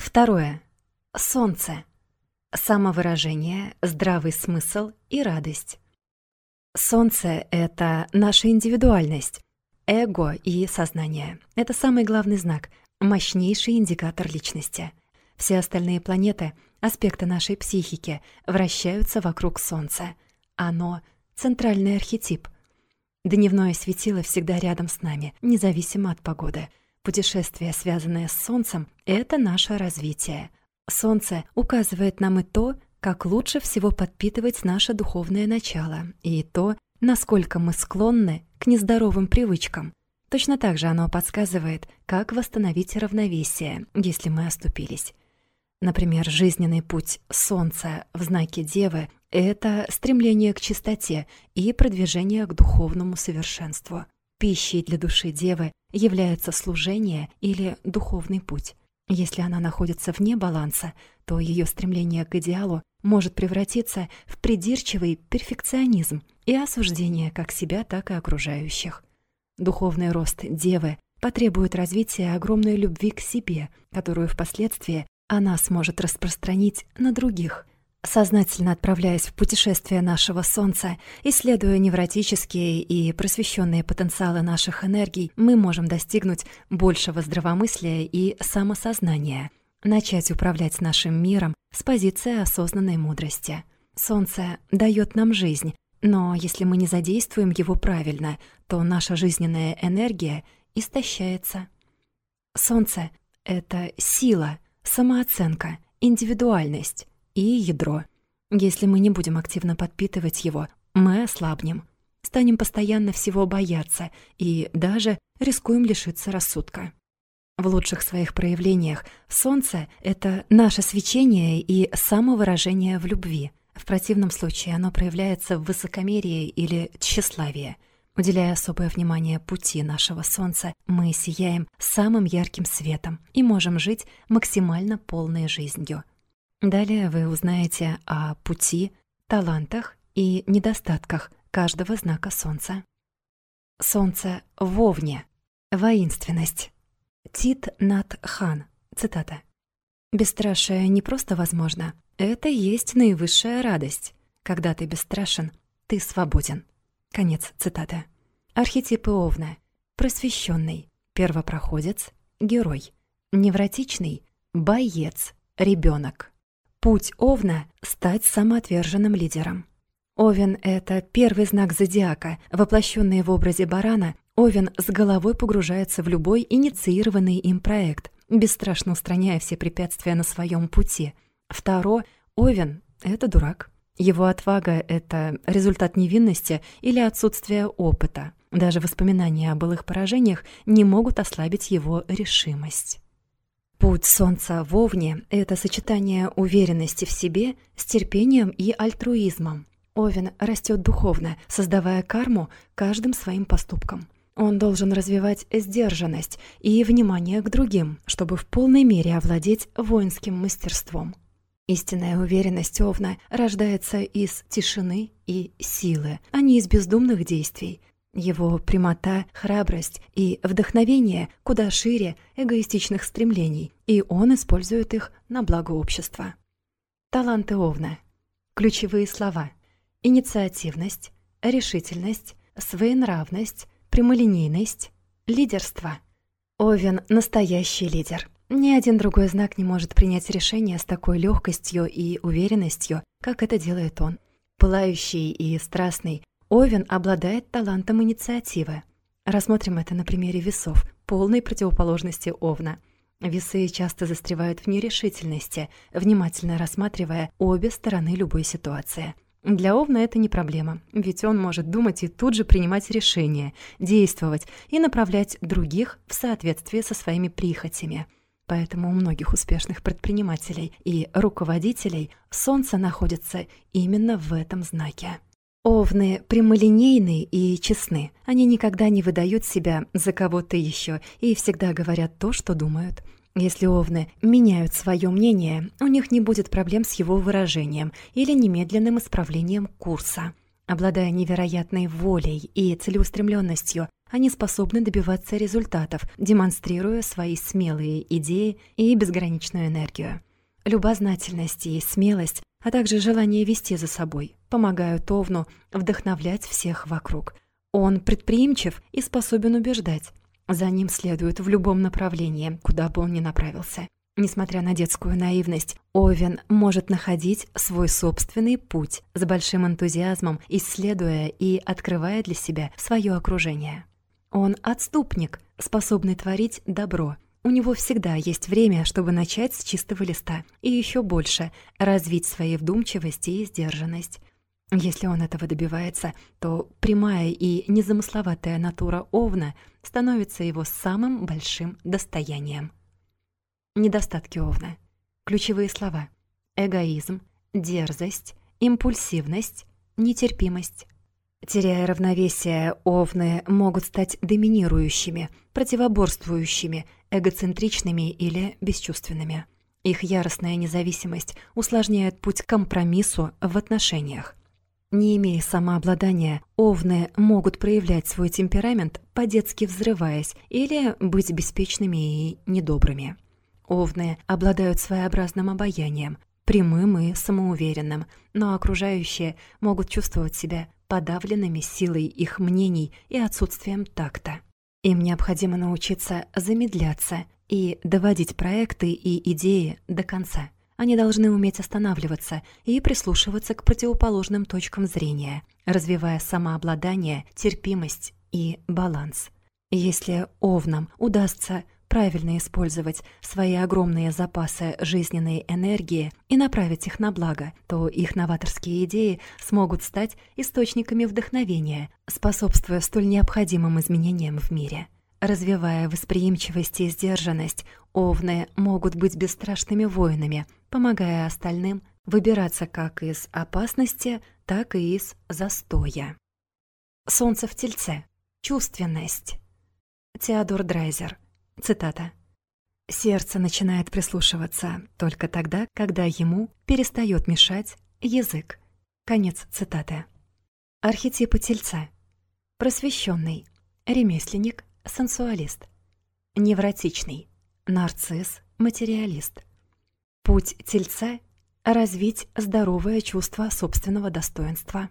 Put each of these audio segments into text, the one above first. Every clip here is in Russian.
Второе. Солнце. Самовыражение, здравый смысл и радость. Солнце — это наша индивидуальность, эго и сознание. Это самый главный знак, мощнейший индикатор личности. Все остальные планеты, аспекты нашей психики, вращаются вокруг Солнца. Оно — центральный архетип. Дневное светило всегда рядом с нами, независимо от погоды. Путешествие, связанное с Солнцем, — это наше развитие — Солнце указывает нам и то, как лучше всего подпитывать наше духовное начало, и то, насколько мы склонны к нездоровым привычкам. Точно так же оно подсказывает, как восстановить равновесие, если мы оступились. Например, жизненный путь Солнца в знаке Девы — это стремление к чистоте и продвижение к духовному совершенству. Пищей для души Девы является служение или духовный путь. Если она находится вне баланса, то ее стремление к идеалу может превратиться в придирчивый перфекционизм и осуждение как себя, так и окружающих. Духовный рост девы потребует развития огромной любви к себе, которую впоследствии она сможет распространить на других. Сознательно отправляясь в путешествие нашего Солнца, исследуя невротические и просвещенные потенциалы наших энергий, мы можем достигнуть большего здравомыслия и самосознания, начать управлять нашим миром с позиции осознанной мудрости. Солнце дает нам жизнь, но если мы не задействуем его правильно, то наша жизненная энергия истощается. Солнце — это сила, самооценка, индивидуальность и ядро. Если мы не будем активно подпитывать его, мы ослабнем, станем постоянно всего бояться и даже рискуем лишиться рассудка. В лучших своих проявлениях солнце — это наше свечение и самовыражение в любви. В противном случае оно проявляется в высокомерии или тщеславии. Уделяя особое внимание пути нашего солнца, мы сияем самым ярким светом и можем жить максимально полной жизнью. Далее вы узнаете о пути, талантах и недостатках каждого знака Солнца. Солнце в Овне. Воинственность. Тит Нат Хан. Цитата. «Бесстрашие не просто возможно. Это есть наивысшая радость. Когда ты бесстрашен, ты свободен». Конец цитаты. Архетипы Овна. Просвещенный. Первопроходец. Герой. Невротичный. Боец. Ребенок. Путь Овна — стать самоотверженным лидером. Овен — это первый знак зодиака. Воплощенный в образе барана, Овен с головой погружается в любой инициированный им проект, бесстрашно устраняя все препятствия на своем пути. Второ — Овен — это дурак. Его отвага — это результат невинности или отсутствия опыта. Даже воспоминания о былых поражениях не могут ослабить его решимость. Путь солнца в Овне — это сочетание уверенности в себе с терпением и альтруизмом. Овен растет духовно, создавая карму каждым своим поступком. Он должен развивать сдержанность и внимание к другим, чтобы в полной мере овладеть воинским мастерством. Истинная уверенность Овна рождается из тишины и силы, а не из бездумных действий, его прямота, храбрость и вдохновение куда шире эгоистичных стремлений, и он использует их на благо общества. Таланты Овна. Ключевые слова. Инициативность, решительность, своенравность, прямолинейность, лидерство. Овен – настоящий лидер. Ни один другой знак не может принять решение с такой легкостью и уверенностью, как это делает он. Пылающий и страстный, Овен обладает талантом инициативы. Рассмотрим это на примере весов, полной противоположности Овна. Весы часто застревают в нерешительности, внимательно рассматривая обе стороны любой ситуации. Для Овна это не проблема, ведь он может думать и тут же принимать решения, действовать и направлять других в соответствии со своими прихотями. Поэтому у многих успешных предпринимателей и руководителей Солнце находится именно в этом знаке. Овны прямолинейны и честны. Они никогда не выдают себя за кого-то еще и всегда говорят то, что думают. Если овны меняют свое мнение, у них не будет проблем с его выражением или немедленным исправлением курса. Обладая невероятной волей и целеустремленностью, они способны добиваться результатов, демонстрируя свои смелые идеи и безграничную энергию. Любознательность и смелость, а также желание вести за собой, помогают Овну вдохновлять всех вокруг. Он предприимчив и способен убеждать. За ним следует в любом направлении, куда бы он ни направился. Несмотря на детскую наивность, Овен может находить свой собственный путь с большим энтузиазмом, исследуя и открывая для себя свое окружение. Он отступник, способный творить добро. У него всегда есть время, чтобы начать с чистого листа и еще больше развить свои вдумчивость и сдержанность. Если он этого добивается, то прямая и незамысловатая натура Овна становится его самым большим достоянием. Недостатки Овна. Ключевые слова. Эгоизм, дерзость, импульсивность, нетерпимость. Теряя равновесие, овны могут стать доминирующими, противоборствующими, эгоцентричными или бесчувственными. Их яростная независимость усложняет путь к компромиссу в отношениях. Не имея самообладания, овны могут проявлять свой темперамент, по-детски взрываясь, или быть беспечными и недобрыми. Овны обладают своеобразным обаянием, прямым и самоуверенным, но окружающие могут чувствовать себя подавленными силой их мнений и отсутствием такта. Им необходимо научиться замедляться и доводить проекты и идеи до конца. Они должны уметь останавливаться и прислушиваться к противоположным точкам зрения, развивая самообладание, терпимость и баланс. Если овнам удастся правильно использовать свои огромные запасы жизненной энергии и направить их на благо, то их новаторские идеи смогут стать источниками вдохновения, способствуя столь необходимым изменениям в мире. Развивая восприимчивость и сдержанность, овны могут быть бесстрашными воинами, помогая остальным выбираться как из опасности, так и из застоя. Солнце в тельце. Чувственность. Теодор Драйзер. Цитата. «Сердце начинает прислушиваться только тогда, когда ему перестает мешать язык». Конец цитаты. Архетипы тельца. Просвещенный, ремесленник, сенсуалист. Невротичный, нарцисс, материалист. Путь тельца — развить здоровое чувство собственного достоинства.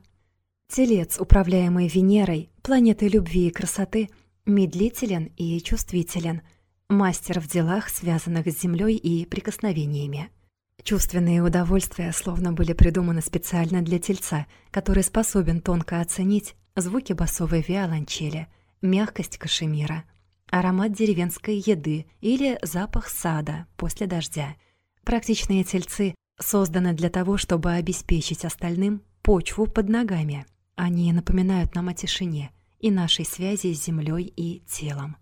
Телец, управляемый Венерой, планетой любви и красоты, медлителен и чувствителен — мастер в делах, связанных с землей и прикосновениями. Чувственные удовольствия словно были придуманы специально для тельца, который способен тонко оценить звуки басовой виолончели, мягкость кашемира, аромат деревенской еды или запах сада после дождя. Практичные тельцы созданы для того, чтобы обеспечить остальным почву под ногами. Они напоминают нам о тишине и нашей связи с землей и телом.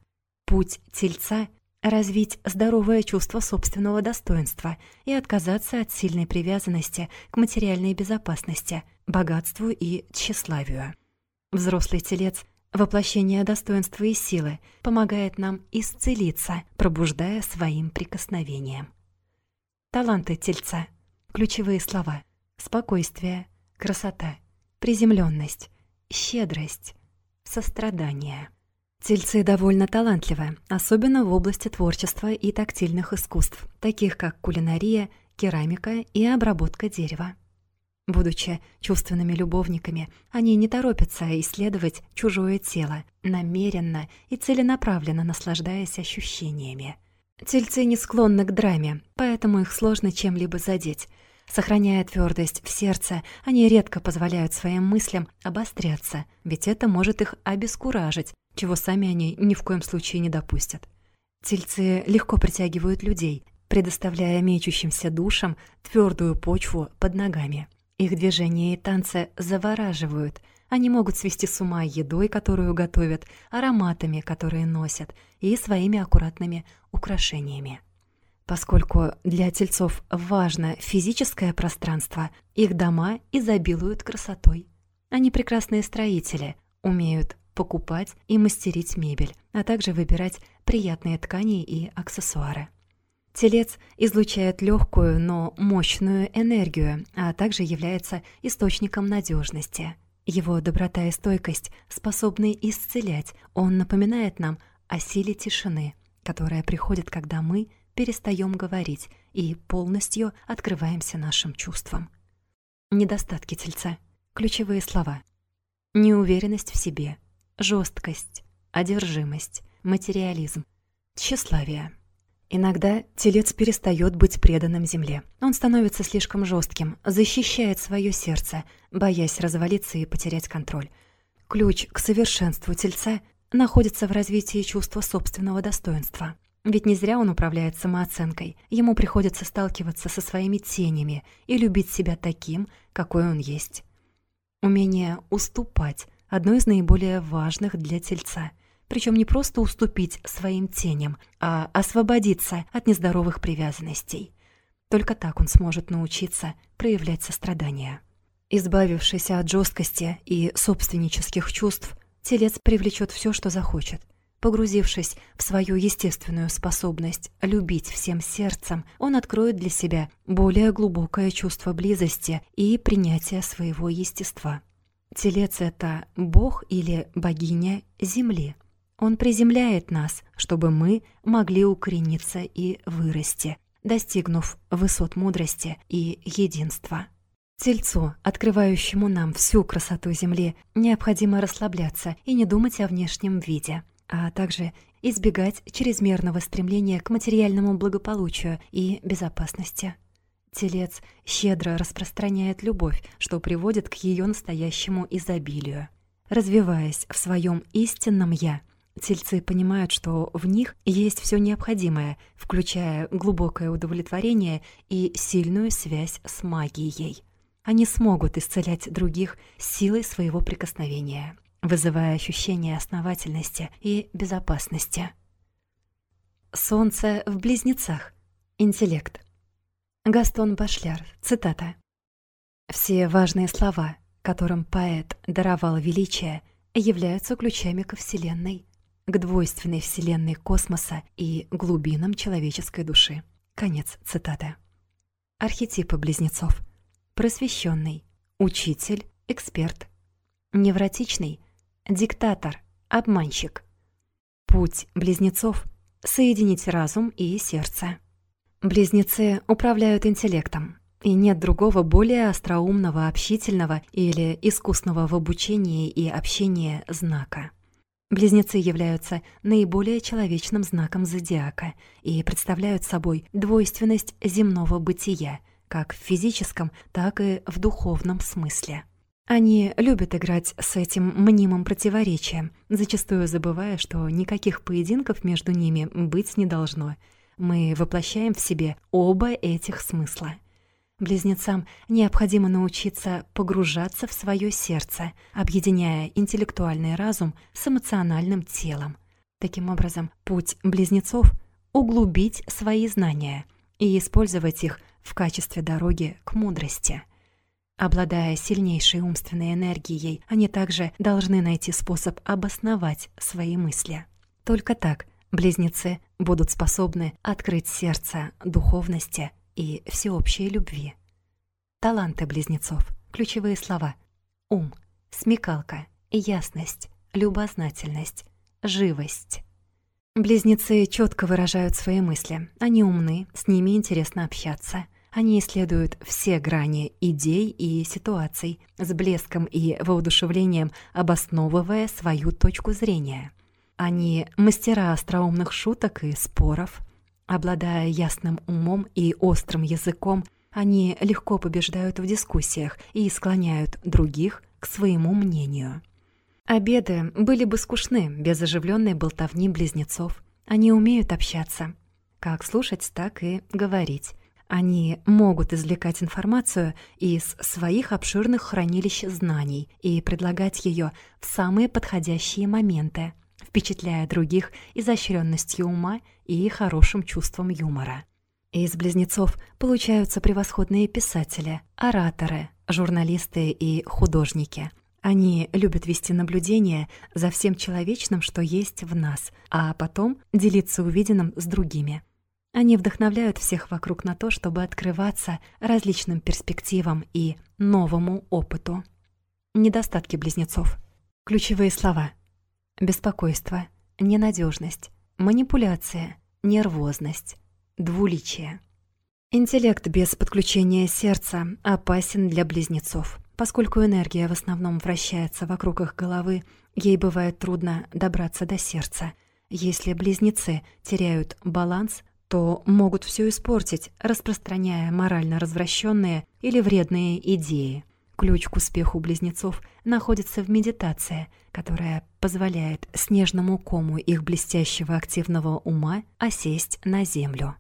Путь тельца развить здоровое чувство собственного достоинства и отказаться от сильной привязанности к материальной безопасности, богатству и тщеславию. Взрослый телец — воплощение достоинства и силы, помогает нам исцелиться, пробуждая своим прикосновением. Таланты тельца. Ключевые слова. Спокойствие, красота, приземленность, щедрость, сострадание. Тельцы довольно талантливы, особенно в области творчества и тактильных искусств, таких как кулинария, керамика и обработка дерева. Будучи чувственными любовниками, они не торопятся исследовать чужое тело, намеренно и целенаправленно наслаждаясь ощущениями. Тельцы не склонны к драме, поэтому их сложно чем-либо задеть. Сохраняя твердость в сердце, они редко позволяют своим мыслям обостряться, ведь это может их обескуражить, чего сами они ни в коем случае не допустят. Тельцы легко притягивают людей, предоставляя мечущимся душам твердую почву под ногами. Их движения и танцы завораживают. Они могут свести с ума едой, которую готовят, ароматами, которые носят, и своими аккуратными украшениями. Поскольку для тельцов важно физическое пространство, их дома изобилуют красотой. Они прекрасные строители, умеют покупать и мастерить мебель, а также выбирать приятные ткани и аксессуары. Телец излучает легкую, но мощную энергию, а также является источником надежности. Его доброта и стойкость способны исцелять. Он напоминает нам о силе тишины, которая приходит, когда мы перестаем говорить и полностью открываемся нашим чувствам. Недостатки тельца. Ключевые слова. Неуверенность в себе, жесткость, одержимость, материализм, тщеславие. Иногда телец перестает быть преданным земле. Он становится слишком жестким, защищает свое сердце, боясь развалиться и потерять контроль. Ключ к совершенству тельца находится в развитии чувства собственного достоинства. Ведь не зря он управляет самооценкой. Ему приходится сталкиваться со своими тенями и любить себя таким, какой он есть. Умение уступать – одно из наиболее важных для тельца – причем не просто уступить своим теням, а освободиться от нездоровых привязанностей. Только так он сможет научиться проявлять сострадание. Избавившись от жесткости и собственнических чувств, телец привлечет все, что захочет. Погрузившись в свою естественную способность любить всем сердцем, он откроет для себя более глубокое чувство близости и принятия своего естества. Телец — это бог или богиня Земли — он приземляет нас, чтобы мы могли укорениться и вырасти, достигнув высот мудрости и единства. Тельцу, открывающему нам всю красоту Земли, необходимо расслабляться и не думать о внешнем виде, а также избегать чрезмерного стремления к материальному благополучию и безопасности. Телец щедро распространяет любовь, что приводит к ее настоящему изобилию. Развиваясь в своем истинном «я», Тельцы понимают, что в них есть все необходимое, включая глубокое удовлетворение и сильную связь с магией. Они смогут исцелять других силой своего прикосновения, вызывая ощущение основательности и безопасности. Солнце в близнецах. Интеллект. Гастон Башляр. Цитата. «Все важные слова, которым поэт даровал величие, являются ключами ко Вселенной к двойственной вселенной космоса и глубинам человеческой души. Конец цитаты. Архетипы близнецов. Просвещенный, учитель, эксперт. Невротичный, диктатор, обманщик. Путь близнецов — соединить разум и сердце. Близнецы управляют интеллектом, и нет другого более остроумного, общительного или искусного в обучении и общении знака. Близнецы являются наиболее человечным знаком зодиака и представляют собой двойственность земного бытия, как в физическом, так и в духовном смысле. Они любят играть с этим мнимым противоречием, зачастую забывая, что никаких поединков между ними быть не должно. Мы воплощаем в себе оба этих смысла — Близнецам необходимо научиться погружаться в свое сердце, объединяя интеллектуальный разум с эмоциональным телом. Таким образом, путь близнецов — углубить свои знания и использовать их в качестве дороги к мудрости. Обладая сильнейшей умственной энергией, они также должны найти способ обосновать свои мысли. Только так близнецы будут способны открыть сердце духовности и всеобщей любви. Таланты близнецов. Ключевые слова. Ум, смекалка, ясность, любознательность, живость. Близнецы четко выражают свои мысли. Они умны, с ними интересно общаться. Они исследуют все грани идей и ситуаций, с блеском и воодушевлением обосновывая свою точку зрения. Они мастера остроумных шуток и споров, Обладая ясным умом и острым языком, они легко побеждают в дискуссиях и склоняют других к своему мнению. Обеды были бы скучны без оживленной болтовни близнецов. Они умеют общаться. Как слушать, так и говорить. Они могут извлекать информацию из своих обширных хранилищ знаний и предлагать ее в самые подходящие моменты – впечатляя других изощренностью ума и хорошим чувством юмора. Из близнецов получаются превосходные писатели, ораторы, журналисты и художники. Они любят вести наблюдение за всем человечным, что есть в нас, а потом делиться увиденным с другими. Они вдохновляют всех вокруг на то, чтобы открываться различным перспективам и новому опыту. Недостатки близнецов. Ключевые слова. Беспокойство, ненадежность, манипуляция, нервозность, двуличие. Интеллект без подключения сердца опасен для близнецов. Поскольку энергия в основном вращается вокруг их головы, ей бывает трудно добраться до сердца. Если близнецы теряют баланс, то могут все испортить, распространяя морально развращенные или вредные идеи. Ключ к успеху близнецов находится в медитации, которая позволяет снежному кому их блестящего активного ума осесть на землю.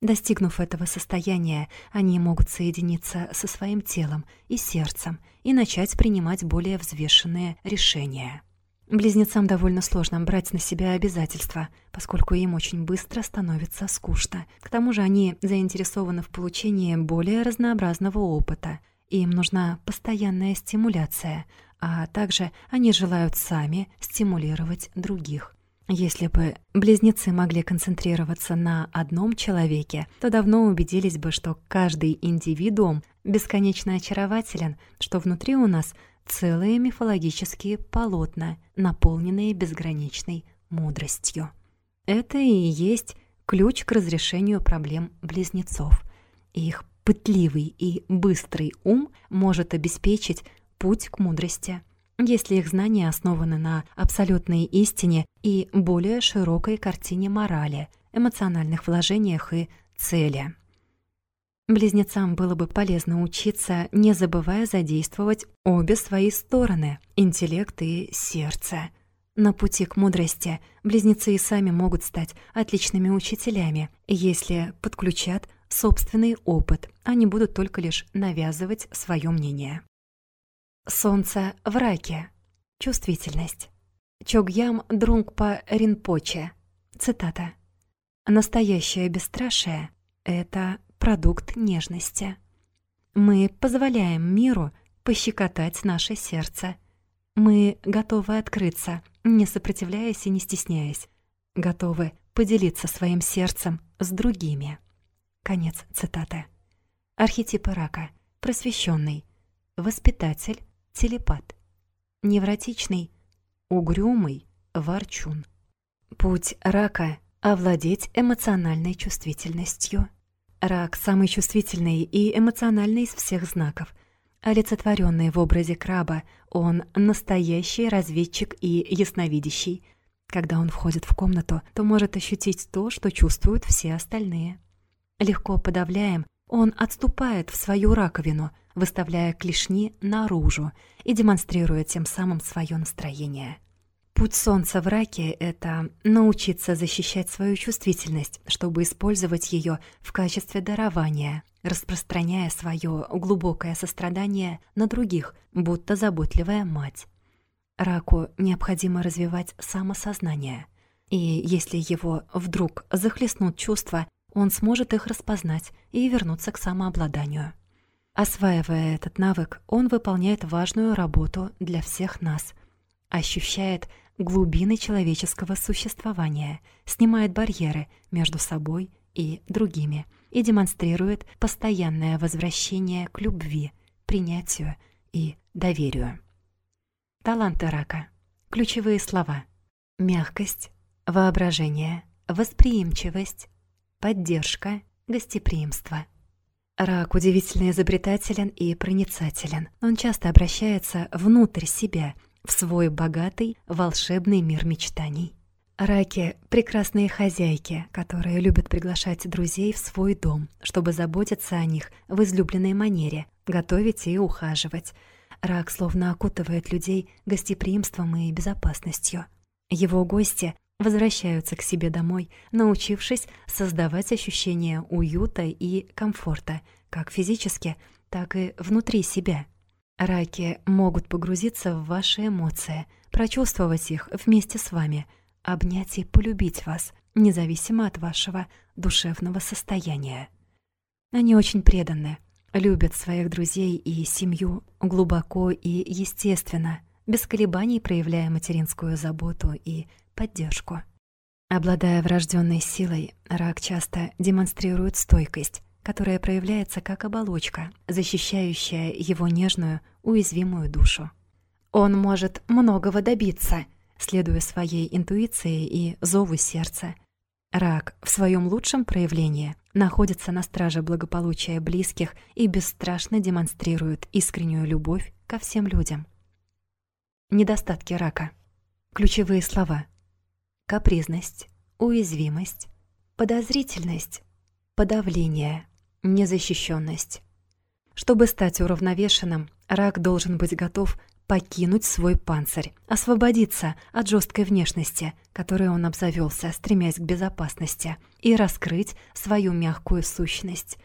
Достигнув этого состояния, они могут соединиться со своим телом и сердцем и начать принимать более взвешенные решения. Близнецам довольно сложно брать на себя обязательства, поскольку им очень быстро становится скучно. К тому же они заинтересованы в получении более разнообразного опыта. Им нужна постоянная стимуляция, а также они желают сами стимулировать других. Если бы близнецы могли концентрироваться на одном человеке, то давно убедились бы, что каждый индивидуум бесконечно очарователен, что внутри у нас целые мифологические полотна, наполненные безграничной мудростью. Это и есть ключ к разрешению проблем близнецов. Их пытливый и быстрый ум может обеспечить путь к мудрости если их знания основаны на абсолютной истине и более широкой картине морали, эмоциональных вложениях и цели. Близнецам было бы полезно учиться, не забывая задействовать обе свои стороны — интеллект и сердце. На пути к мудрости близнецы и сами могут стать отличными учителями, если подключат собственный опыт, они будут только лишь навязывать свое мнение. Солнце в раке. Чувствительность. Чогьям Друнгпа Ринпоче. Цитата. «Настоящее бесстрашие — это продукт нежности. Мы позволяем миру пощекотать наше сердце. Мы готовы открыться, не сопротивляясь и не стесняясь. Готовы поделиться своим сердцем с другими». Конец цитаты. Архетипы рака. Просвещенный. Воспитатель телепат. Невротичный, угрюмый, ворчун. Путь рака — овладеть эмоциональной чувствительностью. Рак — самый чувствительный и эмоциональный из всех знаков. Олицетворенный в образе краба, он настоящий разведчик и ясновидящий. Когда он входит в комнату, то может ощутить то, что чувствуют все остальные. Легко подавляем, он отступает в свою раковину — выставляя клешни наружу и демонстрируя тем самым свое настроение. Путь солнца в раке — это научиться защищать свою чувствительность, чтобы использовать ее в качестве дарования, распространяя свое глубокое сострадание на других, будто заботливая мать. Раку необходимо развивать самосознание. И если его вдруг захлестнут чувства, он сможет их распознать и вернуться к самообладанию. Осваивая этот навык, он выполняет важную работу для всех нас, ощущает глубины человеческого существования, снимает барьеры между собой и другими и демонстрирует постоянное возвращение к любви, принятию и доверию. Таланты рака. Ключевые слова. Мягкость, воображение, восприимчивость, поддержка, гостеприимство – Рак удивительно изобретателен и проницателен. Он часто обращается внутрь себя, в свой богатый, волшебный мир мечтаний. Раки — прекрасные хозяйки, которые любят приглашать друзей в свой дом, чтобы заботиться о них в излюбленной манере, готовить и ухаживать. Рак словно окутывает людей гостеприимством и безопасностью. Его гости возвращаются к себе домой, научившись создавать ощущение уюта и комфорта, как физически, так и внутри себя. Раки могут погрузиться в ваши эмоции, прочувствовать их вместе с вами, обнять и полюбить вас, независимо от вашего душевного состояния. Они очень преданы, любят своих друзей и семью глубоко и естественно, без колебаний проявляя материнскую заботу и поддержку. Обладая врожденной силой, рак часто демонстрирует стойкость, которая проявляется как оболочка, защищающая его нежную, уязвимую душу. Он может многого добиться, следуя своей интуиции и зову сердца. Рак в своем лучшем проявлении находится на страже благополучия близких и бесстрашно демонстрирует искреннюю любовь ко всем людям. Недостатки рака. Ключевые слова. Капризность, уязвимость, подозрительность, подавление, незащищенность. Чтобы стать уравновешенным, рак должен быть готов покинуть свой панцирь, освободиться от жесткой внешности, которой он обзавелся, стремясь к безопасности, и раскрыть свою мягкую сущность.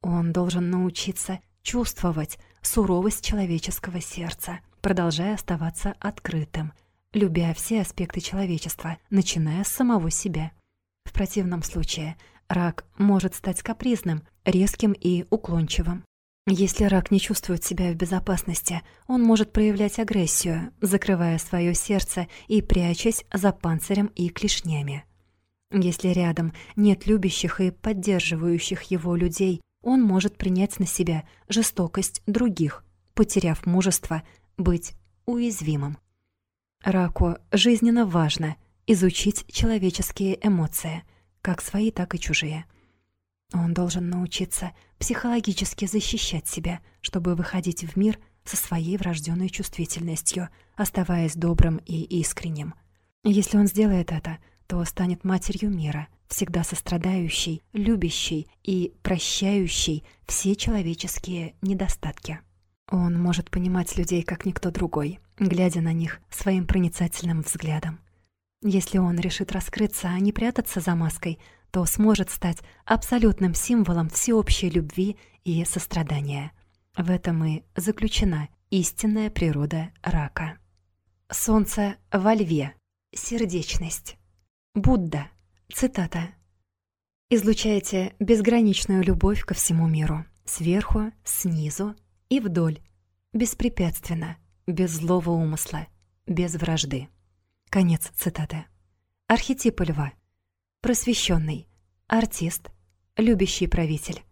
Он должен научиться чувствовать суровость человеческого сердца, продолжая оставаться открытым, любя все аспекты человечества, начиная с самого себя. В противном случае рак может стать капризным, резким и уклончивым. Если рак не чувствует себя в безопасности, он может проявлять агрессию, закрывая свое сердце и прячась за панцирем и клешнями. Если рядом нет любящих и поддерживающих его людей, он может принять на себя жестокость других, потеряв мужество быть уязвимым. Раку жизненно важно изучить человеческие эмоции, как свои, так и чужие – он должен научиться психологически защищать себя, чтобы выходить в мир со своей врожденной чувствительностью, оставаясь добрым и искренним. Если он сделает это, то станет матерью мира, всегда сострадающей, любящей и прощающей все человеческие недостатки. Он может понимать людей как никто другой, глядя на них своим проницательным взглядом. Если он решит раскрыться, а не прятаться за маской — то сможет стать абсолютным символом всеобщей любви и сострадания. В этом и заключена истинная природа рака. Солнце во льве. Сердечность. Будда. Цитата. «Излучайте безграничную любовь ко всему миру, сверху, снизу и вдоль, беспрепятственно, без злого умысла, без вражды». Конец цитаты. Архетип льва просвещенный, артист, любящий правитель,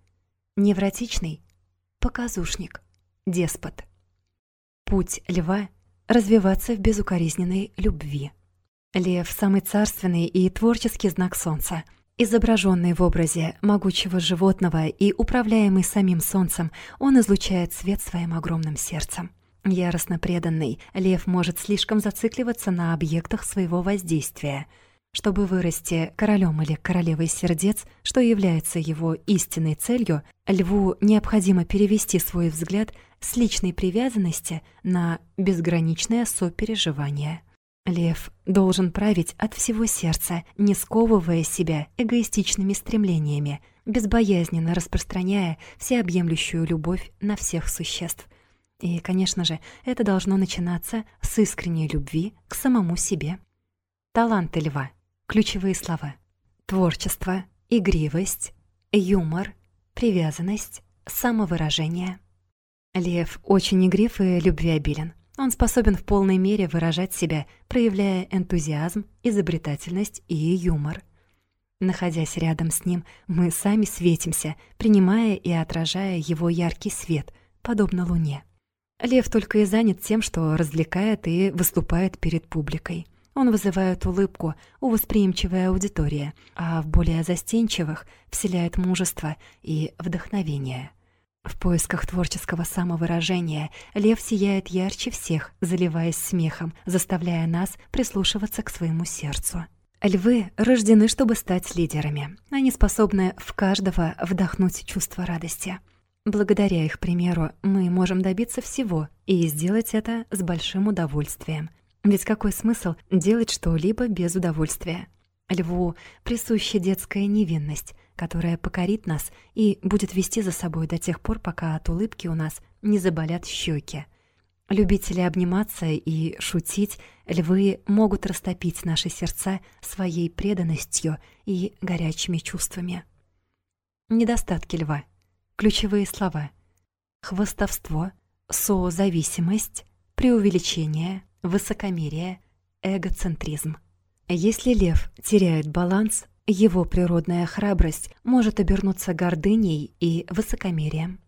невротичный, показушник, деспот. Путь льва — развиваться в безукоризненной любви. Лев — самый царственный и творческий знак солнца. Изображенный в образе могучего животного и управляемый самим солнцем, он излучает свет своим огромным сердцем. Яростно преданный, лев может слишком зацикливаться на объектах своего воздействия — чтобы вырасти королем или королевой сердец, что является его истинной целью, льву необходимо перевести свой взгляд с личной привязанности на безграничное сопереживание. Лев должен править от всего сердца, не сковывая себя эгоистичными стремлениями, безбоязненно распространяя всеобъемлющую любовь на всех существ. И, конечно же, это должно начинаться с искренней любви к самому себе. Таланты льва — Ключевые слова. Творчество, игривость, юмор, привязанность, самовыражение. Лев очень игрив и любвеобилен. Он способен в полной мере выражать себя, проявляя энтузиазм, изобретательность и юмор. Находясь рядом с ним, мы сами светимся, принимая и отражая его яркий свет, подобно луне. Лев только и занят тем, что развлекает и выступает перед публикой. Он вызывает улыбку у восприимчивой аудитории, а в более застенчивых вселяет мужество и вдохновение. В поисках творческого самовыражения лев сияет ярче всех, заливаясь смехом, заставляя нас прислушиваться к своему сердцу. Львы рождены, чтобы стать лидерами. Они способны в каждого вдохнуть чувство радости. Благодаря их примеру мы можем добиться всего и сделать это с большим удовольствием, ведь какой смысл делать что-либо без удовольствия? Льву присуща детская невинность, которая покорит нас и будет вести за собой до тех пор, пока от улыбки у нас не заболят щеки. Любители обниматься и шутить, львы могут растопить наши сердца своей преданностью и горячими чувствами. Недостатки льва. Ключевые слова. Хвостовство, созависимость, преувеличение, высокомерие, эгоцентризм. Если лев теряет баланс, его природная храбрость может обернуться гордыней и высокомерием.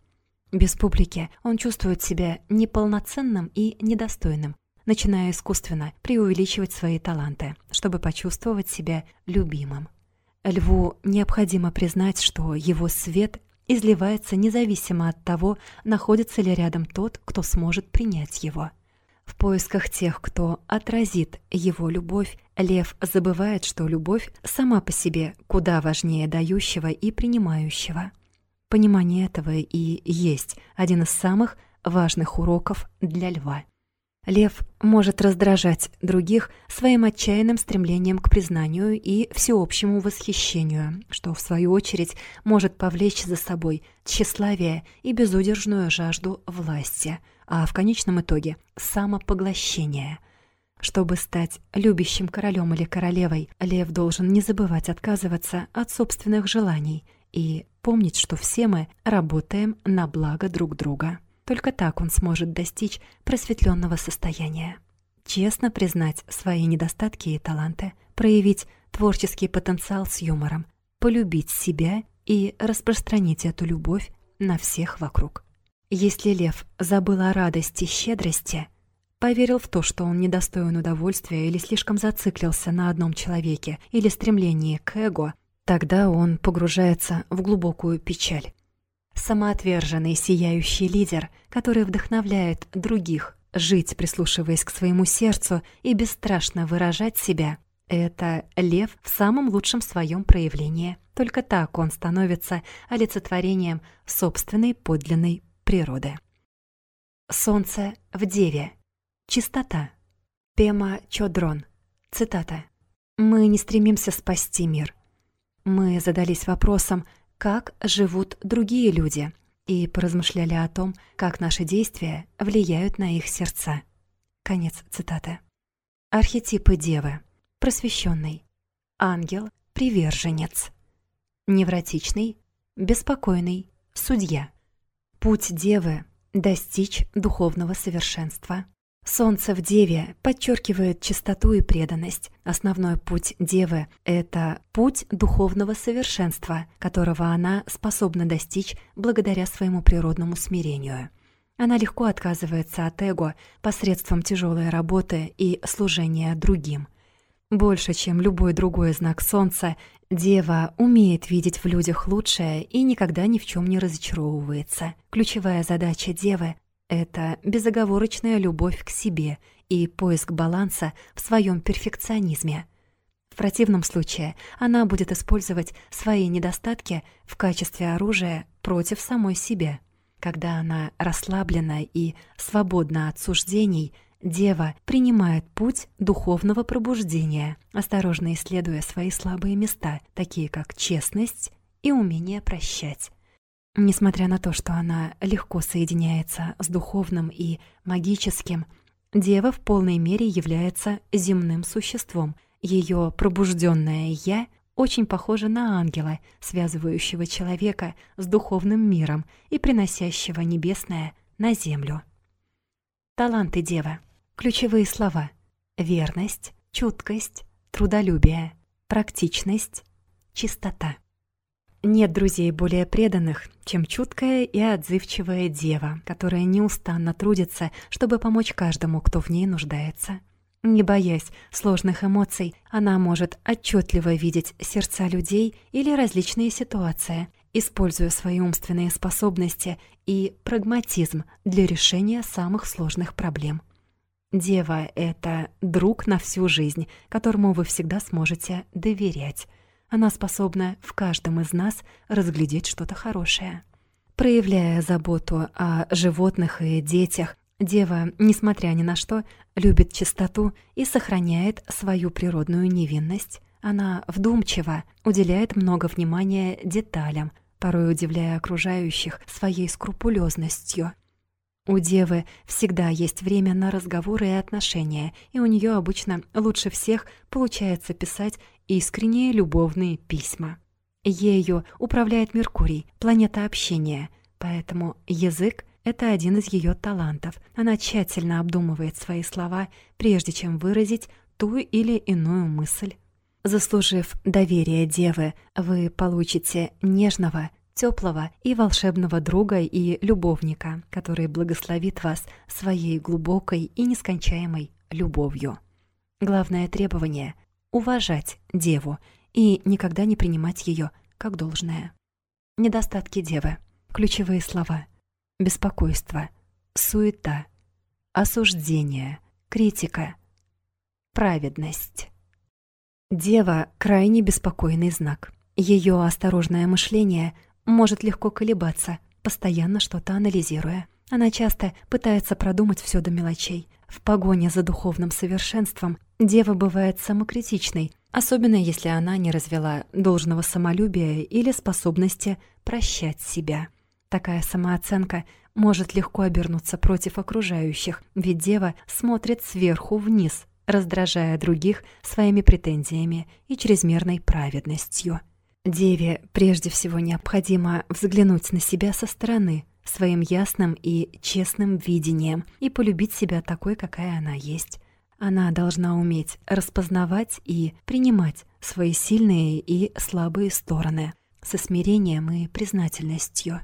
Без публики он чувствует себя неполноценным и недостойным, начиная искусственно преувеличивать свои таланты, чтобы почувствовать себя любимым. Льву необходимо признать, что его свет изливается независимо от того, находится ли рядом тот, кто сможет принять его. В поисках тех, кто отразит его любовь, лев забывает, что любовь сама по себе куда важнее дающего и принимающего. Понимание этого и есть один из самых важных уроков для льва. Лев может раздражать других своим отчаянным стремлением к признанию и всеобщему восхищению, что, в свою очередь, может повлечь за собой тщеславие и безудержную жажду власти, а в конечном итоге – самопоглощение. Чтобы стать любящим королем или королевой, лев должен не забывать отказываться от собственных желаний и помнить, что все мы работаем на благо друг друга. Только так он сможет достичь просветленного состояния. Честно признать свои недостатки и таланты, проявить творческий потенциал с юмором, полюбить себя и распространить эту любовь на всех вокруг. Если лев забыл о радости и щедрости, поверил в то, что он недостоин удовольствия или слишком зациклился на одном человеке или стремлении к эго, тогда он погружается в глубокую печаль самоотверженный сияющий лидер, который вдохновляет других жить, прислушиваясь к своему сердцу и бесстрашно выражать себя, это лев в самом лучшем своем проявлении. Только так он становится олицетворением собственной подлинной природы. Солнце в Деве. Чистота. Пема Чодрон. Цитата. «Мы не стремимся спасти мир. Мы задались вопросом, как живут другие люди, и поразмышляли о том, как наши действия влияют на их сердца. Конец цитаты. Архетипы Девы. Просвещенный. Ангел. Приверженец. Невротичный. Беспокойный. Судья. Путь Девы – достичь духовного совершенства. Солнце в Деве подчеркивает чистоту и преданность. Основной путь Девы – это путь духовного совершенства, которого она способна достичь благодаря своему природному смирению. Она легко отказывается от эго посредством тяжелой работы и служения другим. Больше, чем любой другой знак Солнца, Дева умеет видеть в людях лучшее и никогда ни в чем не разочаровывается. Ключевая задача Девы это безоговорочная любовь к себе и поиск баланса в своем перфекционизме. В противном случае она будет использовать свои недостатки в качестве оружия против самой себя. Когда она расслаблена и свободна от суждений, дева принимает путь духовного пробуждения, осторожно исследуя свои слабые места, такие как честность и умение прощать. Несмотря на то, что она легко соединяется с духовным и магическим, дева в полной мере является земным существом. Ее пробужденное «я» очень похоже на ангела, связывающего человека с духовным миром и приносящего небесное на землю. Таланты девы. Ключевые слова. Верность, чуткость, трудолюбие, практичность, чистота. Нет друзей более преданных, чем чуткая и отзывчивая дева, которая неустанно трудится, чтобы помочь каждому, кто в ней нуждается. Не боясь сложных эмоций, она может отчетливо видеть сердца людей или различные ситуации, используя свои умственные способности и прагматизм для решения самых сложных проблем. Дева — это друг на всю жизнь, которому вы всегда сможете доверять. Она способна в каждом из нас разглядеть что-то хорошее. Проявляя заботу о животных и детях, дева, несмотря ни на что, любит чистоту и сохраняет свою природную невинность. Она вдумчиво уделяет много внимания деталям, порой удивляя окружающих своей скрупулезностью. У девы всегда есть время на разговоры и отношения, и у нее обычно лучше всех получается писать искренние любовные письма. Ею управляет Меркурий, планета общения, поэтому язык — это один из ее талантов. Она тщательно обдумывает свои слова, прежде чем выразить ту или иную мысль. Заслужив доверие девы, вы получите нежного, теплого и волшебного друга и любовника, который благословит вас своей глубокой и нескончаемой любовью. Главное требование — уважать деву и никогда не принимать ее как должное. Недостатки девы. Ключевые слова. Беспокойство, суета, осуждение, критика, праведность. Дева — крайне беспокойный знак. Ее осторожное мышление может легко колебаться, постоянно что-то анализируя. Она часто пытается продумать все до мелочей. В погоне за духовным совершенством дева бывает самокритичной, особенно если она не развела должного самолюбия или способности прощать себя. Такая самооценка может легко обернуться против окружающих, ведь дева смотрит сверху вниз, раздражая других своими претензиями и чрезмерной праведностью. Деве прежде всего необходимо взглянуть на себя со стороны, своим ясным и честным видением и полюбить себя такой, какая она есть. Она должна уметь распознавать и принимать свои сильные и слабые стороны со смирением и признательностью.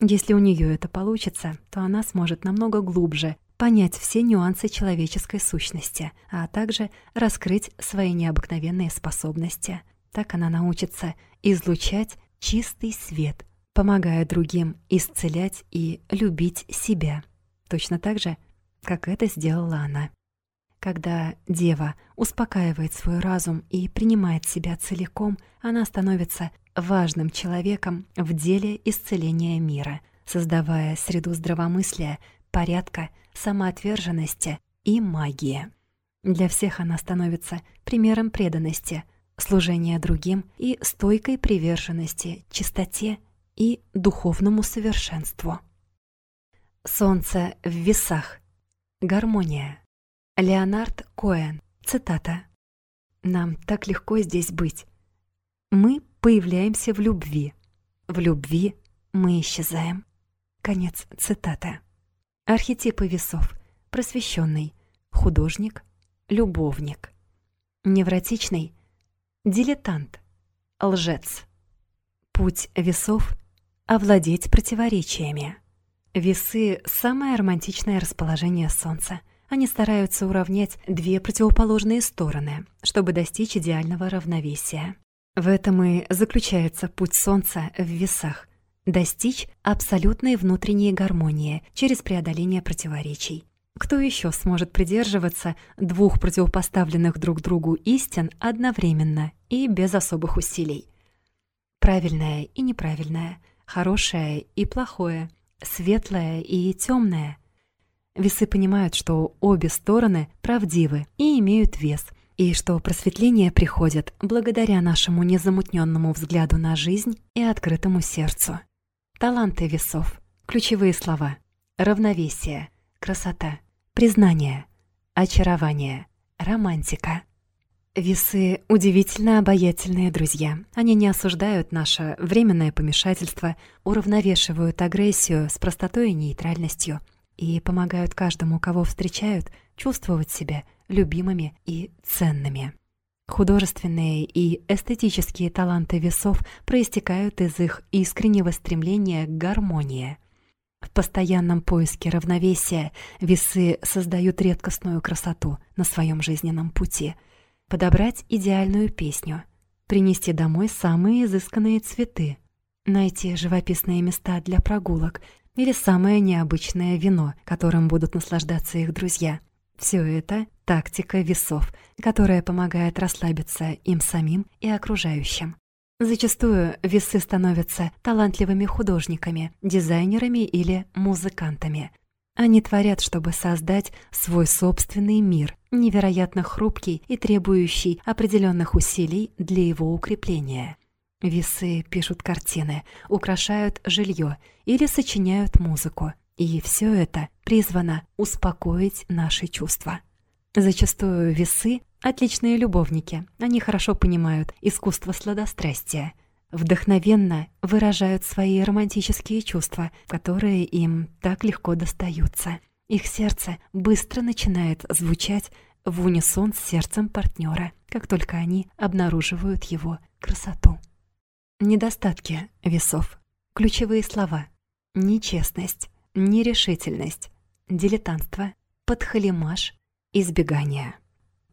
Если у нее это получится, то она сможет намного глубже понять все нюансы человеческой сущности, а также раскрыть свои необыкновенные способности. Так она научится излучать чистый свет, помогая другим исцелять и любить себя, точно так же, как это сделала она. Когда дева успокаивает свой разум и принимает себя целиком, она становится важным человеком в деле исцеления мира, создавая среду здравомыслия, порядка самоотверженности и магии. Для всех она становится примером преданности, служения другим и стойкой приверженности чистоте и духовному совершенству. Солнце в весах. Гармония. Леонард Коэн. Цитата. «Нам так легко здесь быть. Мы появляемся в любви. В любви мы исчезаем». Конец цитаты. Архетипы весов. Просвещенный. Художник. Любовник. Невротичный. Дилетант. Лжец. Путь весов — овладеть противоречиями. Весы — самое романтичное расположение Солнца. Они стараются уравнять две противоположные стороны, чтобы достичь идеального равновесия. В этом и заключается путь Солнца в весах достичь абсолютной внутренней гармонии через преодоление противоречий. Кто еще сможет придерживаться двух противопоставленных друг другу истин одновременно и без особых усилий? Правильное и неправильное, хорошее и плохое, светлое и темное. Весы понимают, что обе стороны правдивы и имеют вес, и что просветление приходит благодаря нашему незамутненному взгляду на жизнь и открытому сердцу. Таланты весов. Ключевые слова. Равновесие. Красота. Признание. Очарование. Романтика. Весы — удивительно обаятельные друзья. Они не осуждают наше временное помешательство, уравновешивают агрессию с простотой и нейтральностью и помогают каждому, кого встречают, чувствовать себя любимыми и ценными. Художественные и эстетические таланты весов проистекают из их искреннего стремления к гармонии. В постоянном поиске равновесия весы создают редкостную красоту на своем жизненном пути. Подобрать идеальную песню, принести домой самые изысканные цветы, найти живописные места для прогулок или самое необычное вино, которым будут наслаждаться их друзья – все это — тактика весов, которая помогает расслабиться им самим и окружающим. Зачастую весы становятся талантливыми художниками, дизайнерами или музыкантами. Они творят, чтобы создать свой собственный мир, невероятно хрупкий и требующий определенных усилий для его укрепления. Весы пишут картины, украшают жилье или сочиняют музыку, и все это призвано успокоить наши чувства. Зачастую весы — отличные любовники. Они хорошо понимают искусство сладострастия. Вдохновенно выражают свои романтические чувства, которые им так легко достаются. Их сердце быстро начинает звучать в унисон с сердцем партнера, как только они обнаруживают его красоту. Недостатки весов. Ключевые слова. Нечестность, нерешительность, дилетантство, подхалимаш, избегание.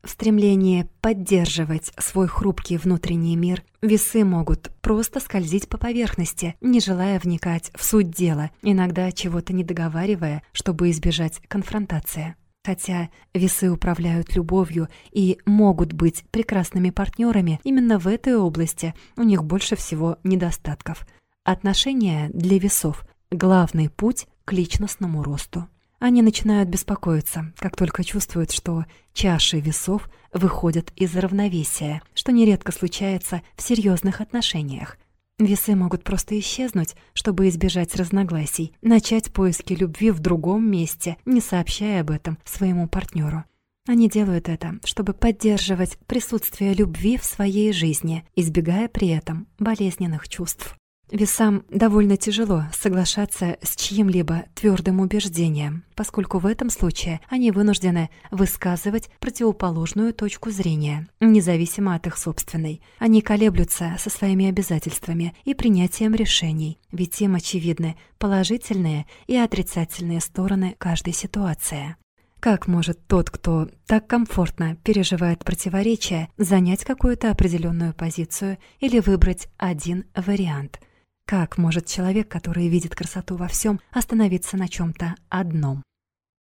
В стремлении поддерживать свой хрупкий внутренний мир весы могут просто скользить по поверхности, не желая вникать в суть дела, иногда чего-то не договаривая, чтобы избежать конфронтации. Хотя весы управляют любовью и могут быть прекрасными партнерами, именно в этой области у них больше всего недостатков. Отношения для весов – главный путь к личностному росту. Они начинают беспокоиться, как только чувствуют, что чаши весов выходят из равновесия, что нередко случается в серьезных отношениях. Весы могут просто исчезнуть, чтобы избежать разногласий, начать поиски любви в другом месте, не сообщая об этом своему партнеру. Они делают это, чтобы поддерживать присутствие любви в своей жизни, избегая при этом болезненных чувств. Весам довольно тяжело соглашаться с чьим-либо твердым убеждением, поскольку в этом случае они вынуждены высказывать противоположную точку зрения, независимо от их собственной. Они колеблются со своими обязательствами и принятием решений, ведь им очевидны положительные и отрицательные стороны каждой ситуации. Как может тот, кто так комфортно переживает противоречия, занять какую-то определенную позицию или выбрать один вариант – как может человек, который видит красоту во всем, остановиться на чем-то одном?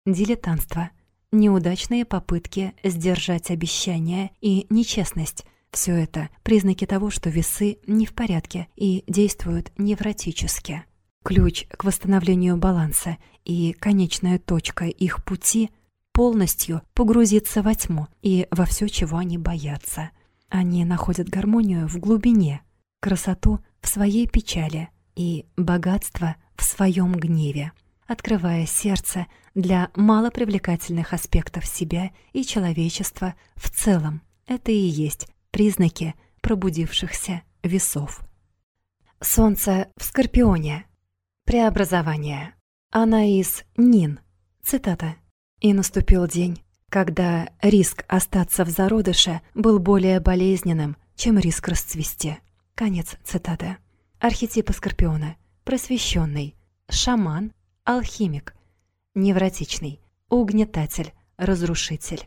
Дилетантство, неудачные попытки сдержать обещания и нечестность – все это признаки того, что весы не в порядке и действуют невротически. Ключ к восстановлению баланса и конечная точка их пути – полностью погрузиться во тьму и во все, чего они боятся. Они находят гармонию в глубине, красоту в своей печали и богатство в своем гневе, открывая сердце для малопривлекательных аспектов себя и человечества в целом. Это и есть признаки пробудившихся весов. Солнце в Скорпионе. Преобразование. Анаис Нин. Цитата. «И наступил день, когда риск остаться в зародыше был более болезненным, чем риск расцвести. Конец цитаты. Архетипы Скорпиона. Просвещенный. Шаман. Алхимик. Невротичный. Угнетатель. Разрушитель.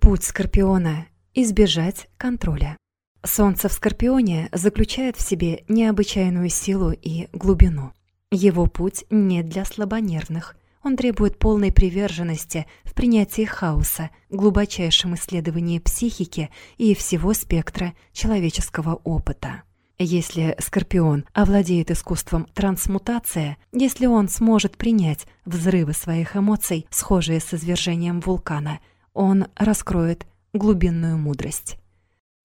Путь Скорпиона – избежать контроля. Солнце в Скорпионе заключает в себе необычайную силу и глубину. Его путь не для слабонервных. Он требует полной приверженности в принятии хаоса, глубочайшем исследовании психики и всего спектра человеческого опыта. Если Скорпион овладеет искусством трансмутация, если он сможет принять взрывы своих эмоций, схожие с извержением вулкана, он раскроет глубинную мудрость.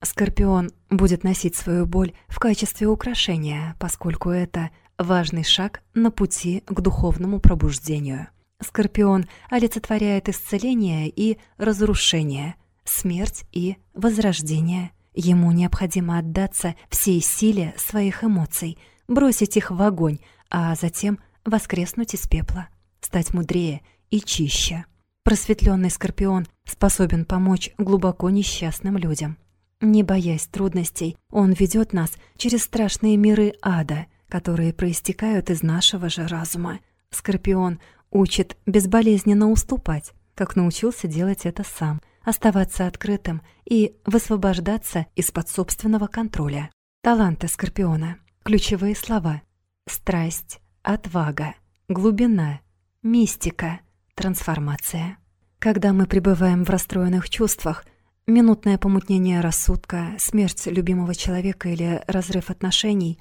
Скорпион будет носить свою боль в качестве украшения, поскольку это важный шаг на пути к духовному пробуждению. Скорпион олицетворяет исцеление и разрушение, смерть и возрождение – Ему необходимо отдаться всей силе своих эмоций, бросить их в огонь, а затем воскреснуть из пепла, стать мудрее и чище. Просветленный скорпион способен помочь глубоко несчастным людям. Не боясь трудностей, он ведет нас через страшные миры ада, которые проистекают из нашего же разума. Скорпион учит безболезненно уступать, как научился делать это сам – оставаться открытым и высвобождаться из-под собственного контроля. Таланты Скорпиона. Ключевые слова. Страсть, отвага, глубина, мистика, трансформация. Когда мы пребываем в расстроенных чувствах, минутное помутнение рассудка, смерть любимого человека или разрыв отношений,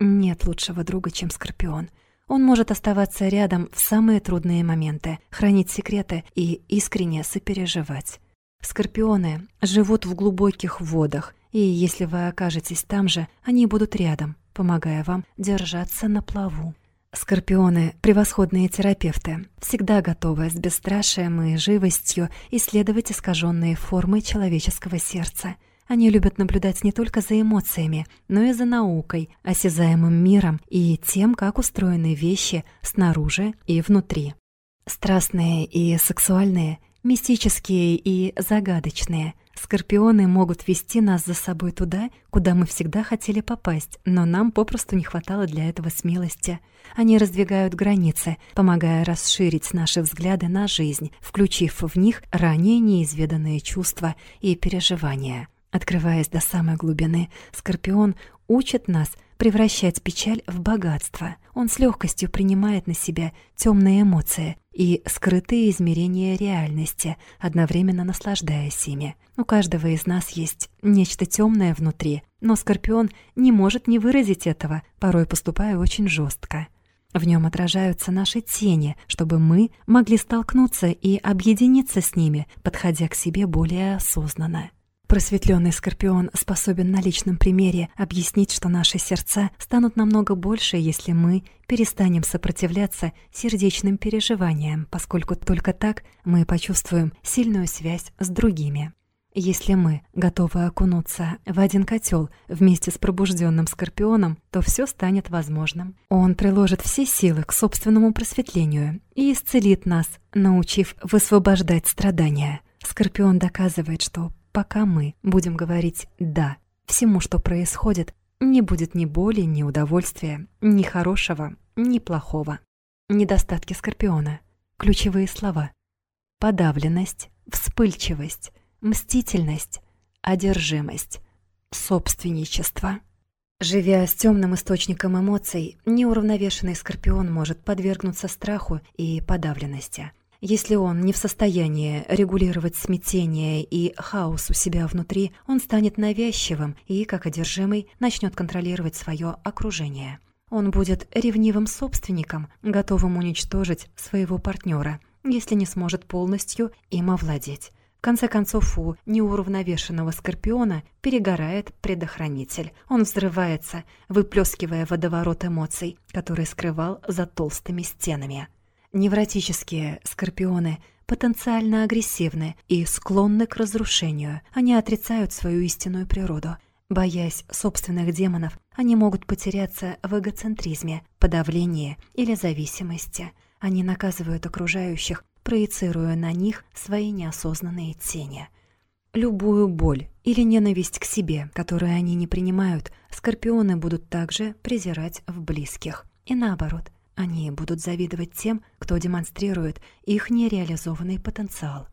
нет лучшего друга, чем Скорпион. Он может оставаться рядом в самые трудные моменты, хранить секреты и искренне сопереживать. Скорпионы живут в глубоких водах, и если вы окажетесь там же, они будут рядом, помогая вам держаться на плаву. Скорпионы — превосходные терапевты, всегда готовы с бесстрашием и живостью исследовать искаженные формы человеческого сердца. Они любят наблюдать не только за эмоциями, но и за наукой, осязаемым миром и тем, как устроены вещи снаружи и внутри. Страстные и сексуальные, мистические и загадочные, Скорпионы могут вести нас за собой туда, куда мы всегда хотели попасть, но нам попросту не хватало для этого смелости. Они раздвигают границы, помогая расширить наши взгляды на жизнь, включив в них ранее неизведанные чувства и переживания. Открываясь до самой глубины, Скорпион учит нас превращать печаль в богатство. Он с легкостью принимает на себя темные эмоции и скрытые измерения реальности, одновременно наслаждаясь ими. У каждого из нас есть нечто темное внутри, но Скорпион не может не выразить этого, порой поступая очень жестко. В нем отражаются наши тени, чтобы мы могли столкнуться и объединиться с ними, подходя к себе более осознанно. Просветленный Скорпион способен на личном примере объяснить, что наши сердца станут намного больше, если мы перестанем сопротивляться сердечным переживаниям, поскольку только так мы почувствуем сильную связь с другими. Если мы готовы окунуться в один котел вместе с пробужденным Скорпионом, то все станет возможным. Он приложит все силы к собственному просветлению и исцелит нас, научив высвобождать страдания. Скорпион доказывает, что Пока мы будем говорить «да» всему, что происходит, не будет ни боли, ни удовольствия, ни хорошего, ни плохого. Недостатки Скорпиона. Ключевые слова. Подавленность, вспыльчивость, мстительность, одержимость, собственничество. Живя с темным источником эмоций, неуравновешенный Скорпион может подвергнуться страху и подавленности – если он не в состоянии регулировать смятение и хаос у себя внутри, он станет навязчивым и, как одержимый, начнет контролировать свое окружение. Он будет ревнивым собственником, готовым уничтожить своего партнера, если не сможет полностью им овладеть. В конце концов, у неуравновешенного скорпиона перегорает предохранитель. Он взрывается, выплескивая водоворот эмоций, который скрывал за толстыми стенами. Невротические скорпионы потенциально агрессивны и склонны к разрушению. Они отрицают свою истинную природу. Боясь собственных демонов, они могут потеряться в эгоцентризме, подавлении или зависимости. Они наказывают окружающих, проецируя на них свои неосознанные тени. Любую боль или ненависть к себе, которую они не принимают, скорпионы будут также презирать в близких. И наоборот, они будут завидовать тем, кто демонстрирует их нереализованный потенциал.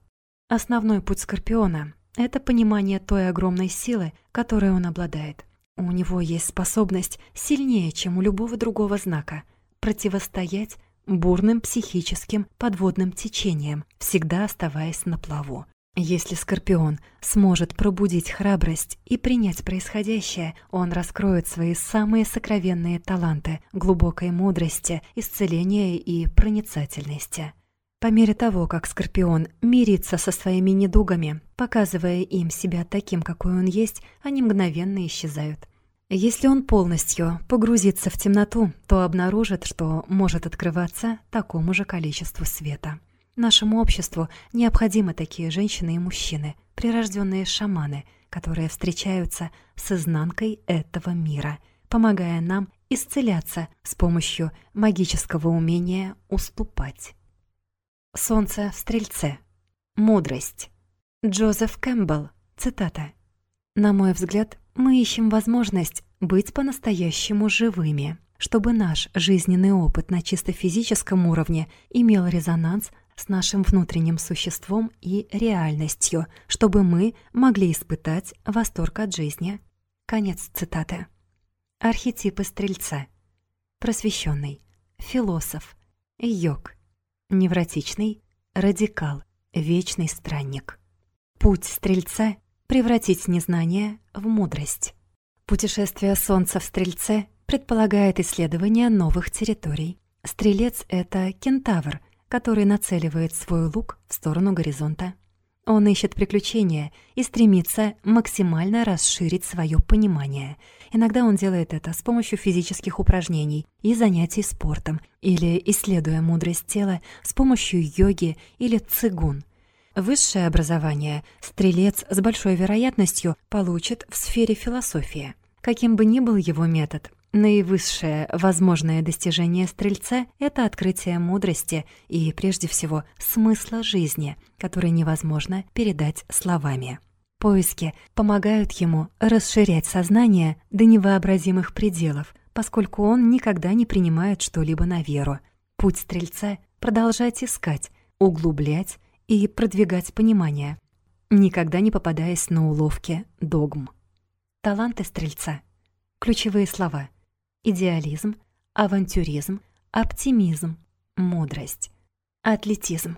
Основной путь Скорпиона — это понимание той огромной силы, которой он обладает. У него есть способность сильнее, чем у любого другого знака, противостоять бурным психическим подводным течениям, всегда оставаясь на плаву. Если Скорпион сможет пробудить храбрость и принять происходящее, он раскроет свои самые сокровенные таланты глубокой мудрости, исцеления и проницательности. По мере того, как Скорпион мирится со своими недугами, показывая им себя таким, какой он есть, они мгновенно исчезают. Если он полностью погрузится в темноту, то обнаружит, что может открываться такому же количеству света. Нашему обществу необходимы такие женщины и мужчины, прирожденные шаманы, которые встречаются с изнанкой этого мира, помогая нам исцеляться с помощью магического умения уступать. Солнце в Стрельце. Мудрость. Джозеф Кэмпбелл. Цитата. «На мой взгляд, мы ищем возможность быть по-настоящему живыми, чтобы наш жизненный опыт на чисто физическом уровне имел резонанс с нашим внутренним существом и реальностью, чтобы мы могли испытать восторг от жизни. Конец цитаты. Архетипы Стрельца. Просвещенный, философ, йог, невротичный, радикал, вечный странник. Путь Стрельца — превратить незнание в мудрость. Путешествие Солнца в Стрельце предполагает исследование новых территорий. Стрелец — это кентавр — который нацеливает свой лук в сторону горизонта. Он ищет приключения и стремится максимально расширить свое понимание. Иногда он делает это с помощью физических упражнений и занятий спортом, или исследуя мудрость тела с помощью йоги или цигун. Высшее образование стрелец с большой вероятностью получит в сфере философии. Каким бы ни был его метод, Наивысшее возможное достижение стрельца — это открытие мудрости и, прежде всего, смысла жизни, который невозможно передать словами. поиски помогают ему расширять сознание до невообразимых пределов, поскольку он никогда не принимает что-либо на веру. Путь Стрельца — продолжать искать, углублять и продвигать понимание, никогда не попадаясь на уловки догм. Таланты Стрельца. Ключевые слова. Идеализм, авантюризм, оптимизм, мудрость, атлетизм.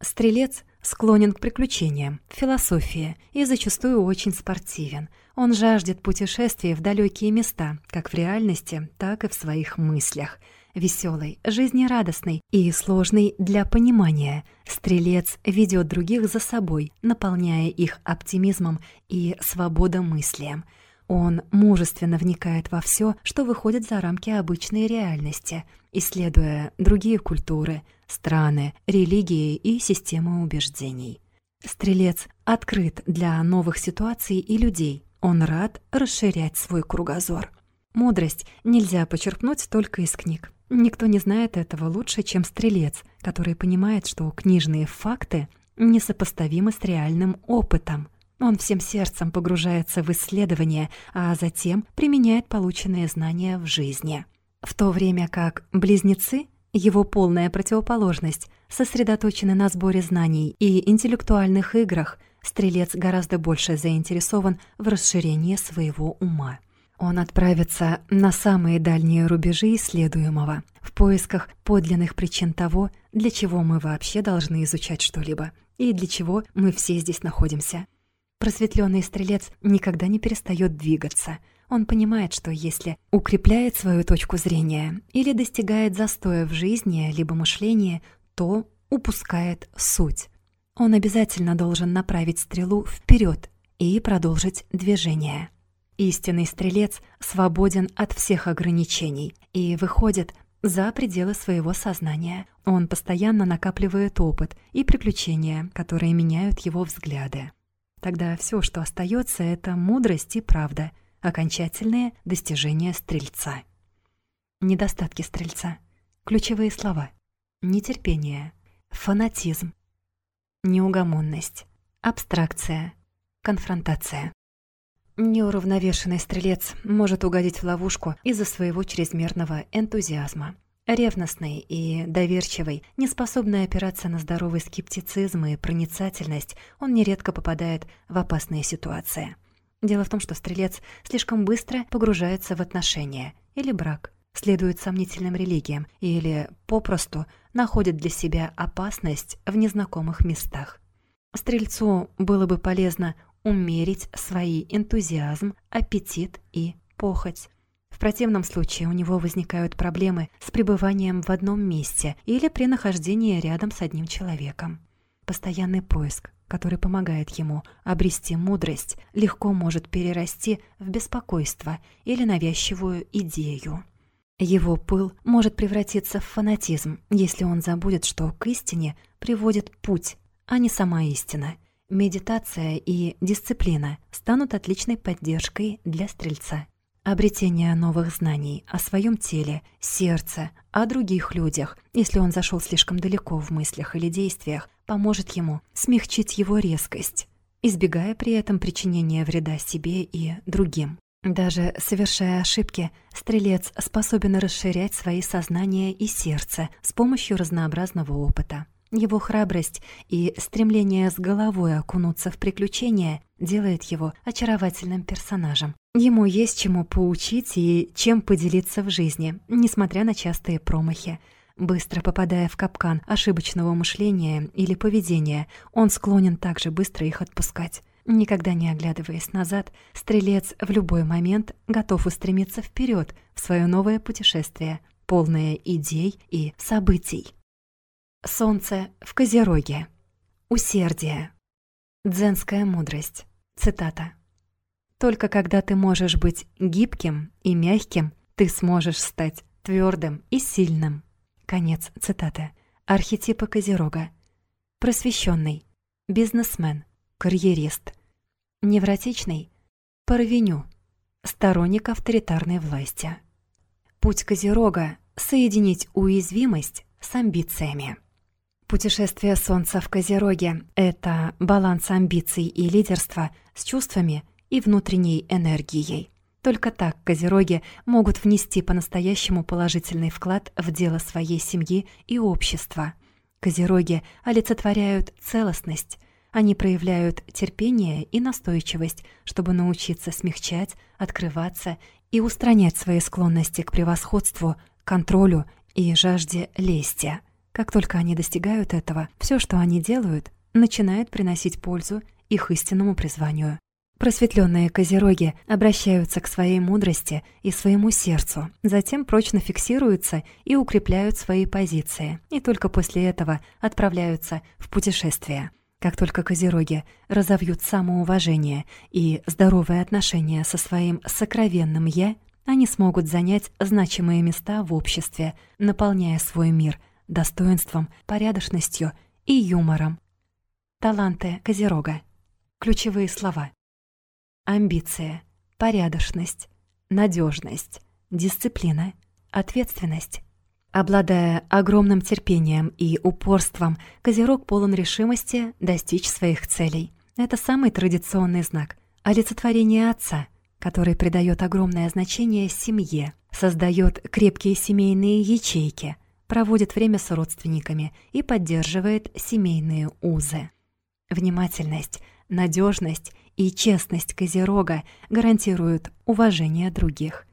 Стрелец склонен к приключениям, философии и зачастую очень спортивен. Он жаждет путешествий в далекие места, как в реальности, так и в своих мыслях. Веселый, жизнерадостный и сложный для понимания, стрелец ведет других за собой, наполняя их оптимизмом и свободомыслием – он мужественно вникает во все, что выходит за рамки обычной реальности, исследуя другие культуры, страны, религии и системы убеждений. Стрелец открыт для новых ситуаций и людей. Он рад расширять свой кругозор. Мудрость нельзя почерпнуть только из книг. Никто не знает этого лучше, чем стрелец, который понимает, что книжные факты несопоставимы с реальным опытом. Он всем сердцем погружается в исследование, а затем применяет полученные знания в жизни. В то время как близнецы, его полная противоположность, сосредоточены на сборе знаний и интеллектуальных играх, стрелец гораздо больше заинтересован в расширении своего ума. Он отправится на самые дальние рубежи исследуемого в поисках подлинных причин того, для чего мы вообще должны изучать что-либо и для чего мы все здесь находимся. Просветленный стрелец никогда не перестает двигаться. Он понимает, что если укрепляет свою точку зрения или достигает застоя в жизни либо мышлении, то упускает суть. Он обязательно должен направить стрелу вперед и продолжить движение. Истинный стрелец свободен от всех ограничений и выходит за пределы своего сознания. Он постоянно накапливает опыт и приключения, которые меняют его взгляды. Тогда все, что остается, это мудрость и правда, окончательные достижения стрельца. Недостатки стрельца. Ключевые слова. Нетерпение, фанатизм, неугомонность, абстракция, конфронтация. Неуравновешенный стрелец может угодить в ловушку из-за своего чрезмерного энтузиазма. Ревностный и доверчивый, неспособный опираться на здоровый скептицизм и проницательность, он нередко попадает в опасные ситуации. Дело в том, что стрелец слишком быстро погружается в отношения или брак, следует сомнительным религиям или попросту находит для себя опасность в незнакомых местах. Стрельцу было бы полезно умерить свои энтузиазм, аппетит и похоть. В противном случае у него возникают проблемы с пребыванием в одном месте или при нахождении рядом с одним человеком. Постоянный поиск, который помогает ему обрести мудрость, легко может перерасти в беспокойство или навязчивую идею. Его пыл может превратиться в фанатизм, если он забудет, что к истине приводит путь, а не сама истина. Медитация и дисциплина станут отличной поддержкой для стрельца. Обретение новых знаний о своем теле, сердце, о других людях, если он зашел слишком далеко в мыслях или действиях, поможет ему смягчить его резкость, избегая при этом причинения вреда себе и другим. Даже совершая ошибки, стрелец способен расширять свои сознания и сердце с помощью разнообразного опыта. Его храбрость и стремление с головой окунуться в приключения делает его очаровательным персонажем. Ему есть чему поучить и чем поделиться в жизни, несмотря на частые промахи. Быстро попадая в капкан ошибочного мышления или поведения, он склонен также быстро их отпускать. Никогда не оглядываясь назад, стрелец в любой момент готов устремиться вперед в свое новое путешествие, полное идей и событий. Солнце в Козероге. Усердие. Дзенская мудрость. Цитата. «Только когда ты можешь быть гибким и мягким, ты сможешь стать твердым и сильным». Конец цитаты. Архетипы Козерога. Просвещенный. Бизнесмен. Карьерист. Невротичный. Парвеню. Сторонник авторитарной власти. Путь Козерога — соединить уязвимость с амбициями. Путешествие Солнца в Козероге — это баланс амбиций и лидерства с чувствами и внутренней энергией. Только так козероги могут внести по-настоящему положительный вклад в дело своей семьи и общества. Козероги олицетворяют целостность. Они проявляют терпение и настойчивость, чтобы научиться смягчать, открываться и устранять свои склонности к превосходству, контролю и жажде лести. Как только они достигают этого, все, что они делают, начинает приносить пользу их истинному призванию. Просветленные козероги обращаются к своей мудрости и своему сердцу, затем прочно фиксируются и укрепляют свои позиции, и только после этого отправляются в путешествие. Как только козероги разовьют самоуважение и здоровые отношения со своим сокровенным «я», они смогут занять значимые места в обществе, наполняя свой мир – достоинством, порядочностью и юмором. Таланты Козерога. Ключевые слова. Амбиция, порядочность, надежность, дисциплина, ответственность. Обладая огромным терпением и упорством, Козерог полон решимости достичь своих целей. Это самый традиционный знак – олицетворение отца, который придает огромное значение семье, создает крепкие семейные ячейки – проводит время с родственниками и поддерживает семейные узы. Внимательность, надежность и честность Козерога гарантируют уважение других.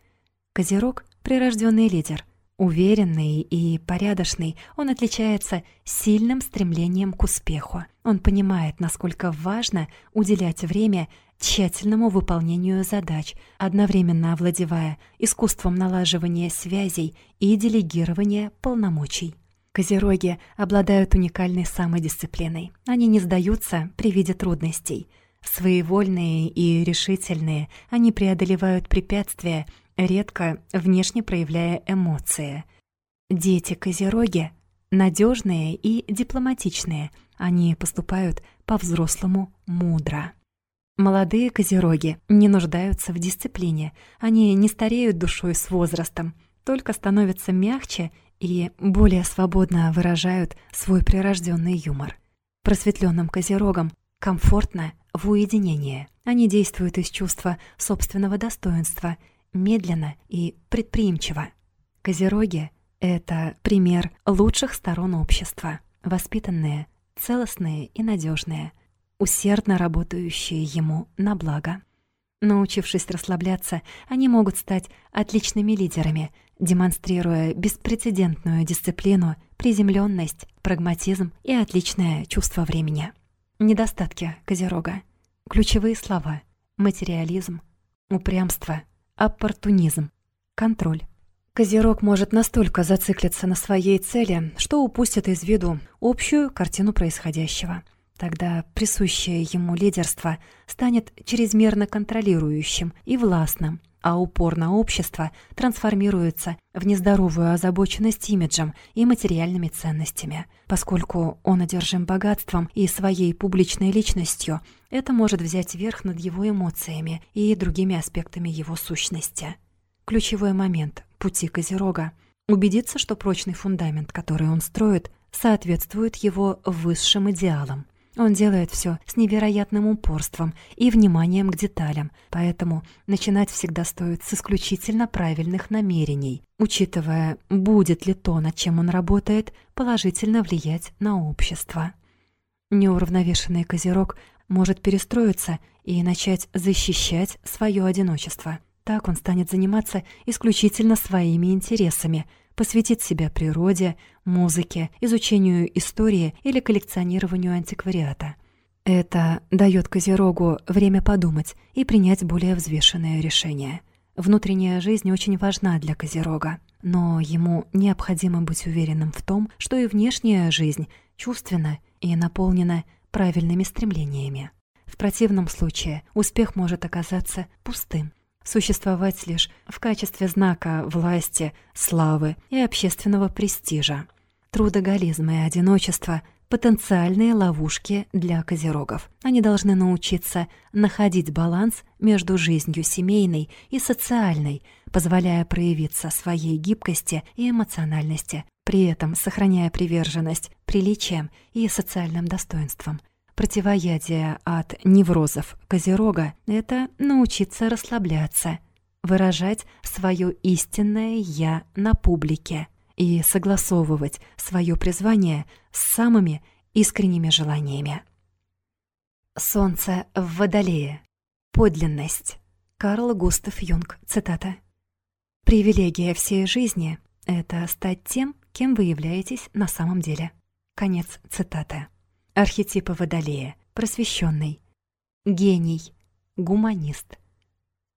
Козерог — прирожденный лидер. Уверенный и порядочный, он отличается сильным стремлением к успеху. Он понимает, насколько важно уделять время тщательному выполнению задач, одновременно овладевая искусством налаживания связей и делегирования полномочий. Козероги обладают уникальной самодисциплиной. Они не сдаются при виде трудностей. Своевольные и решительные, они преодолевают препятствия, редко внешне проявляя эмоции. Дети Козероги надежные и дипломатичные. Они поступают по-взрослому мудро. Молодые козероги не нуждаются в дисциплине, они не стареют душой с возрастом, только становятся мягче и более свободно выражают свой прирожденный юмор. Просветленным козерогам комфортно в уединении. Они действуют из чувства собственного достоинства, медленно и предприимчиво. Козероги — это пример лучших сторон общества, воспитанные, целостные и надежные — усердно работающие ему на благо. Научившись расслабляться, они могут стать отличными лидерами, демонстрируя беспрецедентную дисциплину, приземленность, прагматизм и отличное чувство времени. Недостатки Козерога. Ключевые слова. Материализм, упрямство, оппортунизм, контроль. Козерог может настолько зациклиться на своей цели, что упустит из виду общую картину происходящего – Тогда присущее ему лидерство станет чрезмерно контролирующим и властным, а упор на общество трансформируется в нездоровую озабоченность имиджем и материальными ценностями. Поскольку он одержим богатством и своей публичной личностью, это может взять верх над его эмоциями и другими аспектами его сущности. Ключевой момент пути Козерога — убедиться, что прочный фундамент, который он строит, соответствует его высшим идеалам. Он делает все с невероятным упорством и вниманием к деталям, поэтому начинать всегда стоит с исключительно правильных намерений, учитывая, будет ли то, над чем он работает, положительно влиять на общество. Неуравновешенный козерог может перестроиться и начать защищать свое одиночество. Так он станет заниматься исключительно своими интересами – посвятить себя природе, музыке, изучению истории или коллекционированию антиквариата. Это дает Козерогу время подумать и принять более взвешенное решение. Внутренняя жизнь очень важна для Козерога, но ему необходимо быть уверенным в том, что и внешняя жизнь чувственна и наполнена правильными стремлениями. В противном случае успех может оказаться пустым существовать лишь в качестве знака власти, славы и общественного престижа. Трудоголизм и одиночество – потенциальные ловушки для козерогов. Они должны научиться находить баланс между жизнью семейной и социальной, позволяя проявиться своей гибкости и эмоциональности, при этом сохраняя приверженность приличиям и социальным достоинствам. Противоядие от неврозов Козерога — это научиться расслабляться, выражать свое истинное «я» на публике и согласовывать свое призвание с самыми искренними желаниями. Солнце в Водолее. Подлинность. Карл Густав Юнг. Цитата. «Привилегия всей жизни — это стать тем, кем вы являетесь на самом деле». Конец цитаты. Архетипы Водолея. Просвещенный. Гений. Гуманист.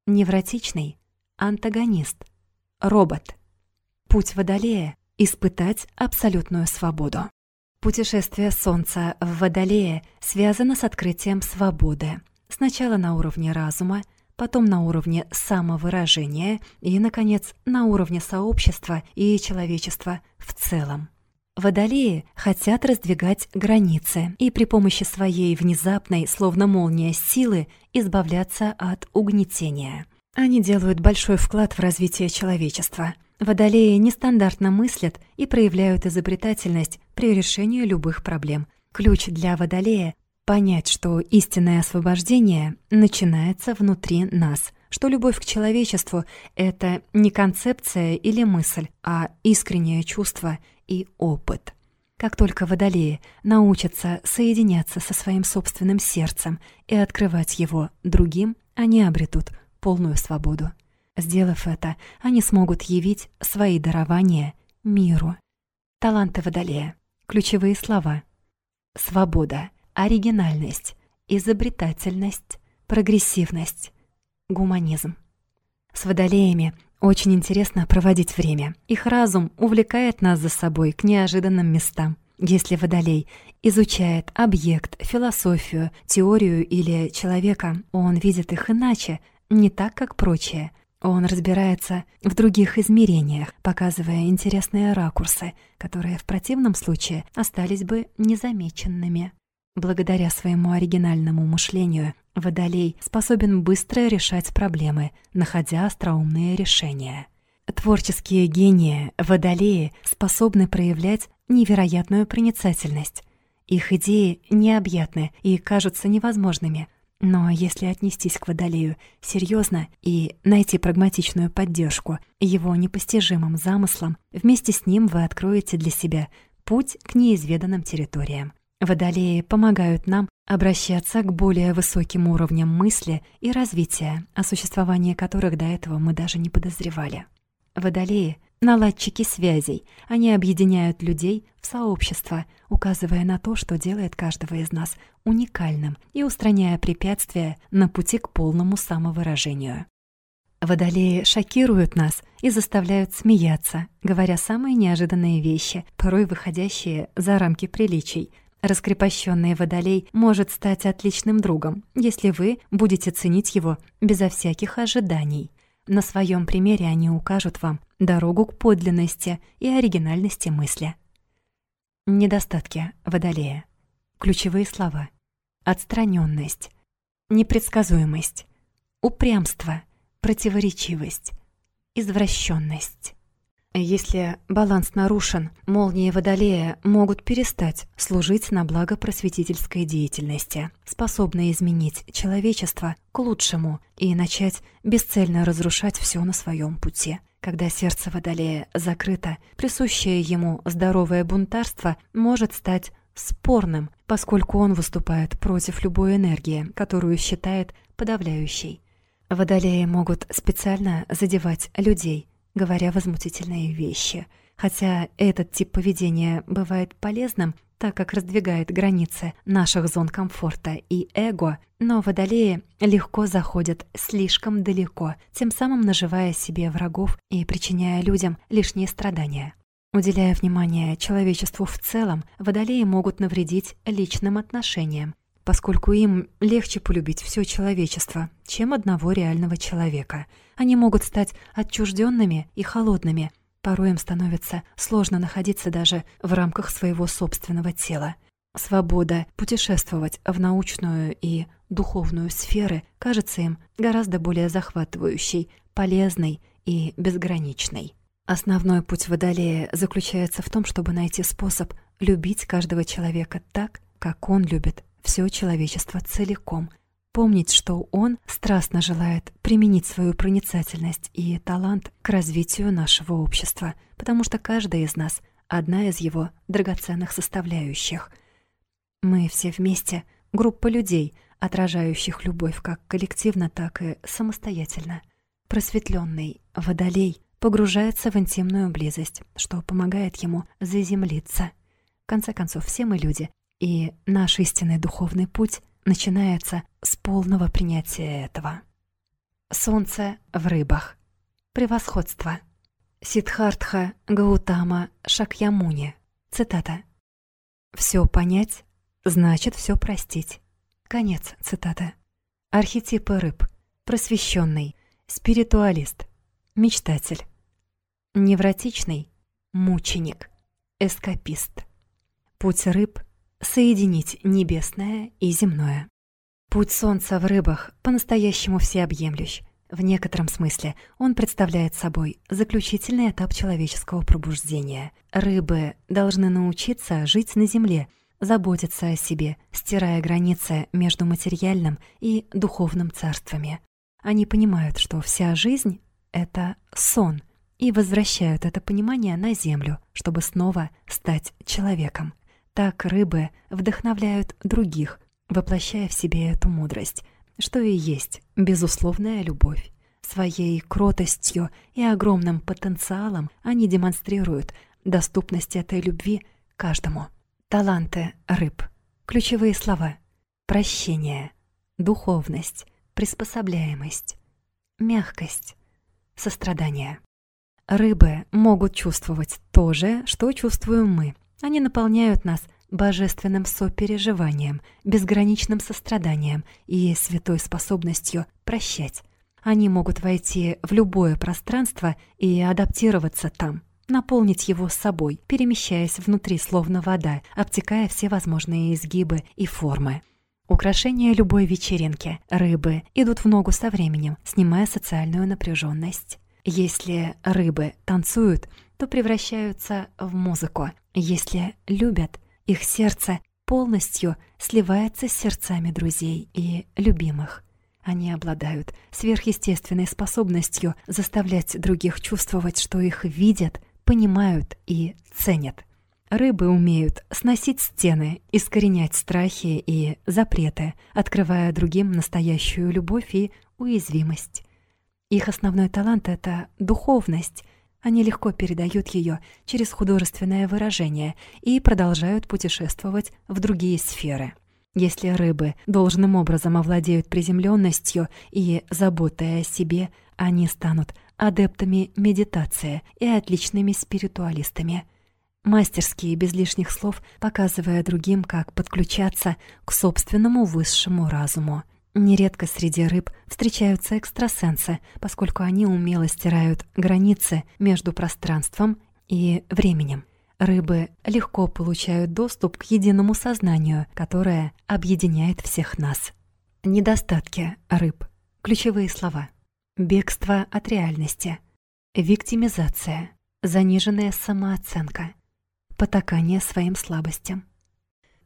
Невротичный. Антагонист. Робот. Путь Водолея — испытать абсолютную свободу. Путешествие Солнца в Водолее связано с открытием свободы. Сначала на уровне разума, потом на уровне самовыражения и, наконец, на уровне сообщества и человечества в целом. Водолеи хотят раздвигать границы и при помощи своей внезапной, словно молния силы, избавляться от угнетения. Они делают большой вклад в развитие человечества. Водолеи нестандартно мыслят и проявляют изобретательность при решении любых проблем. Ключ для Водолея — понять, что истинное освобождение начинается внутри нас, что любовь к человечеству — это не концепция или мысль, а искреннее чувство и опыт. Как только водолеи научатся соединяться со своим собственным сердцем и открывать его другим, они обретут полную свободу. Сделав это, они смогут явить свои дарования миру. Таланты Водолея. Ключевые слова. Свобода, оригинальность, изобретательность, прогрессивность, гуманизм. С водолеями очень интересно проводить время. Их разум увлекает нас за собой к неожиданным местам. Если водолей изучает объект, философию, теорию или человека, он видит их иначе, не так, как прочие – он разбирается в других измерениях, показывая интересные ракурсы, которые в противном случае остались бы незамеченными. Благодаря своему оригинальному мышлению Водолей способен быстро решать проблемы, находя остроумные решения. Творческие гении Водолеи способны проявлять невероятную проницательность. Их идеи необъятны и кажутся невозможными, но если отнестись к Водолею серьезно и найти прагматичную поддержку его непостижимым замыслам, вместе с ним вы откроете для себя путь к неизведанным территориям. Водолеи помогают нам обращаться к более высоким уровням мысли и развития, о существовании которых до этого мы даже не подозревали. Водолеи наладчики связей. Они объединяют людей в сообщество, указывая на то, что делает каждого из нас уникальным и устраняя препятствия на пути к полному самовыражению. Водолеи шокируют нас и заставляют смеяться, говоря самые неожиданные вещи, порой выходящие за рамки приличий. Раскрепощенный водолей может стать отличным другом, если вы будете ценить его безо всяких ожиданий. На своем примере они укажут вам дорогу к подлинности и оригинальности мысли. Недостатки Водолея. Ключевые слова. Отстраненность, непредсказуемость, упрямство, противоречивость, извращенность. Если баланс нарушен, молнии Водолея могут перестать служить на благо просветительской деятельности, способные изменить человечество к лучшему и начать бесцельно разрушать все на своем пути. Когда сердце Водолея закрыто, присущее ему здоровое бунтарство может стать спорным, поскольку он выступает против любой энергии, которую считает подавляющей. Водолеи могут специально задевать людей – говоря возмутительные вещи. Хотя этот тип поведения бывает полезным, так как раздвигает границы наших зон комфорта и эго, но водолеи легко заходят слишком далеко, тем самым наживая себе врагов и причиняя людям лишние страдания. Уделяя внимание человечеству в целом, водолеи могут навредить личным отношениям, поскольку им легче полюбить все человечество, чем одного реального человека. Они могут стать отчужденными и холодными. Порой им становится сложно находиться даже в рамках своего собственного тела. Свобода путешествовать в научную и духовную сферы кажется им гораздо более захватывающей, полезной и безграничной. Основной путь Водолея заключается в том, чтобы найти способ любить каждого человека так, как он любит все человечество целиком, помнить, что он страстно желает применить свою проницательность и талант к развитию нашего общества, потому что каждый из нас — одна из его драгоценных составляющих. Мы все вместе — группа людей, отражающих любовь как коллективно, так и самостоятельно. Просветленный Водолей погружается в интимную близость, что помогает ему заземлиться. В конце концов, все мы люди, и наш истинный духовный путь начинается с полного принятия этого. Солнце в рыбах. Превосходство. Сидхартха Гаутама Шакьямуни. Цитата. «Все понять значит все простить». Конец цитаты. Архетипы рыб. Просвещенный, спиритуалист, мечтатель. Невротичный — мученик, эскапист. Путь рыб — соединить небесное и земное. Путь солнца в рыбах по-настоящему всеобъемлющ. В некотором смысле он представляет собой заключительный этап человеческого пробуждения. Рыбы должны научиться жить на земле, заботиться о себе, стирая границы между материальным и духовным царствами. Они понимают, что вся жизнь — это сон — и возвращают это понимание на землю, чтобы снова стать человеком. Так рыбы вдохновляют других, воплощая в себе эту мудрость, что и есть безусловная любовь. Своей кротостью и огромным потенциалом они демонстрируют доступность этой любви каждому. Таланты рыб. Ключевые слова. Прощение, духовность, приспособляемость, мягкость, сострадание. Рыбы могут чувствовать то же, что чувствуем мы. Они наполняют нас божественным сопереживанием, безграничным состраданием и святой способностью прощать. Они могут войти в любое пространство и адаптироваться там, наполнить его собой, перемещаясь внутри словно вода, обтекая все возможные изгибы и формы. Украшения любой вечеринки, рыбы, идут в ногу со временем, снимая социальную напряженность. Если рыбы танцуют, то превращаются в музыку. Если любят, их сердце полностью сливается с сердцами друзей и любимых. Они обладают сверхъестественной способностью заставлять других чувствовать, что их видят, понимают и ценят. Рыбы умеют сносить стены, искоренять страхи и запреты, открывая другим настоящую любовь и уязвимость. Их основной талант — это духовность. Они легко передают ее через художественное выражение и продолжают путешествовать в другие сферы. Если рыбы должным образом овладеют приземленностью и заботой о себе, они станут адептами медитации и отличными спиритуалистами. Мастерские, без лишних слов, показывая другим, как подключаться к собственному высшему разуму. Нередко среди рыб встречаются экстрасенсы, поскольку они умело стирают границы между пространством и временем. Рыбы легко получают доступ к единому сознанию, которое объединяет всех нас. Недостатки рыб. Ключевые слова. Бегство от реальности. Виктимизация. Заниженная самооценка. Потакание своим слабостям.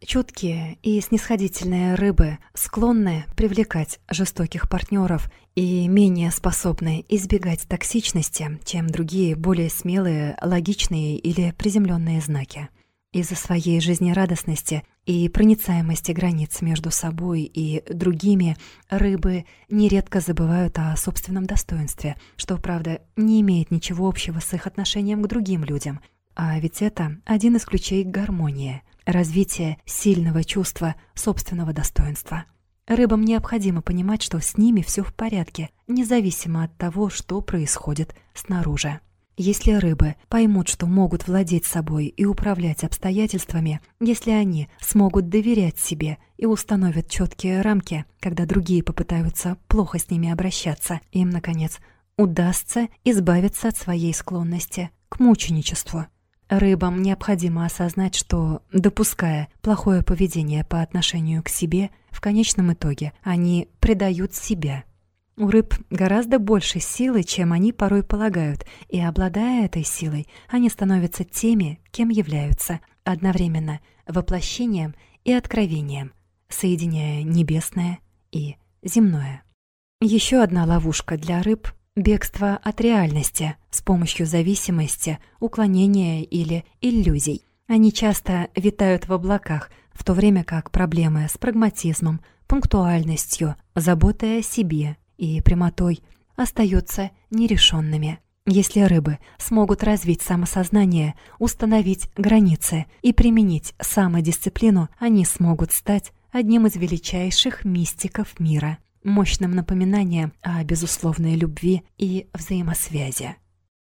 Чуткие и снисходительные рыбы склонны привлекать жестоких партнеров и менее способны избегать токсичности, чем другие более смелые, логичные или приземленные знаки. Из-за своей жизнерадостности и проницаемости границ между собой и другими рыбы нередко забывают о собственном достоинстве, что, правда, не имеет ничего общего с их отношением к другим людям. А ведь это один из ключей к гармонии — развитие сильного чувства собственного достоинства. Рыбам необходимо понимать, что с ними все в порядке, независимо от того, что происходит снаружи. Если рыбы поймут, что могут владеть собой и управлять обстоятельствами, если они смогут доверять себе и установят четкие рамки, когда другие попытаются плохо с ними обращаться, им, наконец, удастся избавиться от своей склонности к мученичеству. Рыбам необходимо осознать, что, допуская плохое поведение по отношению к себе, в конечном итоге они предают себя. У рыб гораздо больше силы, чем они порой полагают, и обладая этой силой, они становятся теми, кем являются, одновременно воплощением и откровением, соединяя небесное и земное. Еще одна ловушка для рыб — бегство от реальности с помощью зависимости, уклонения или иллюзий. Они часто витают в облаках, в то время как проблемы с прагматизмом, пунктуальностью, заботой о себе и прямотой остаются нерешенными. Если рыбы смогут развить самосознание, установить границы и применить самодисциплину, они смогут стать одним из величайших мистиков мира, мощным напоминанием о безусловной любви и взаимосвязи.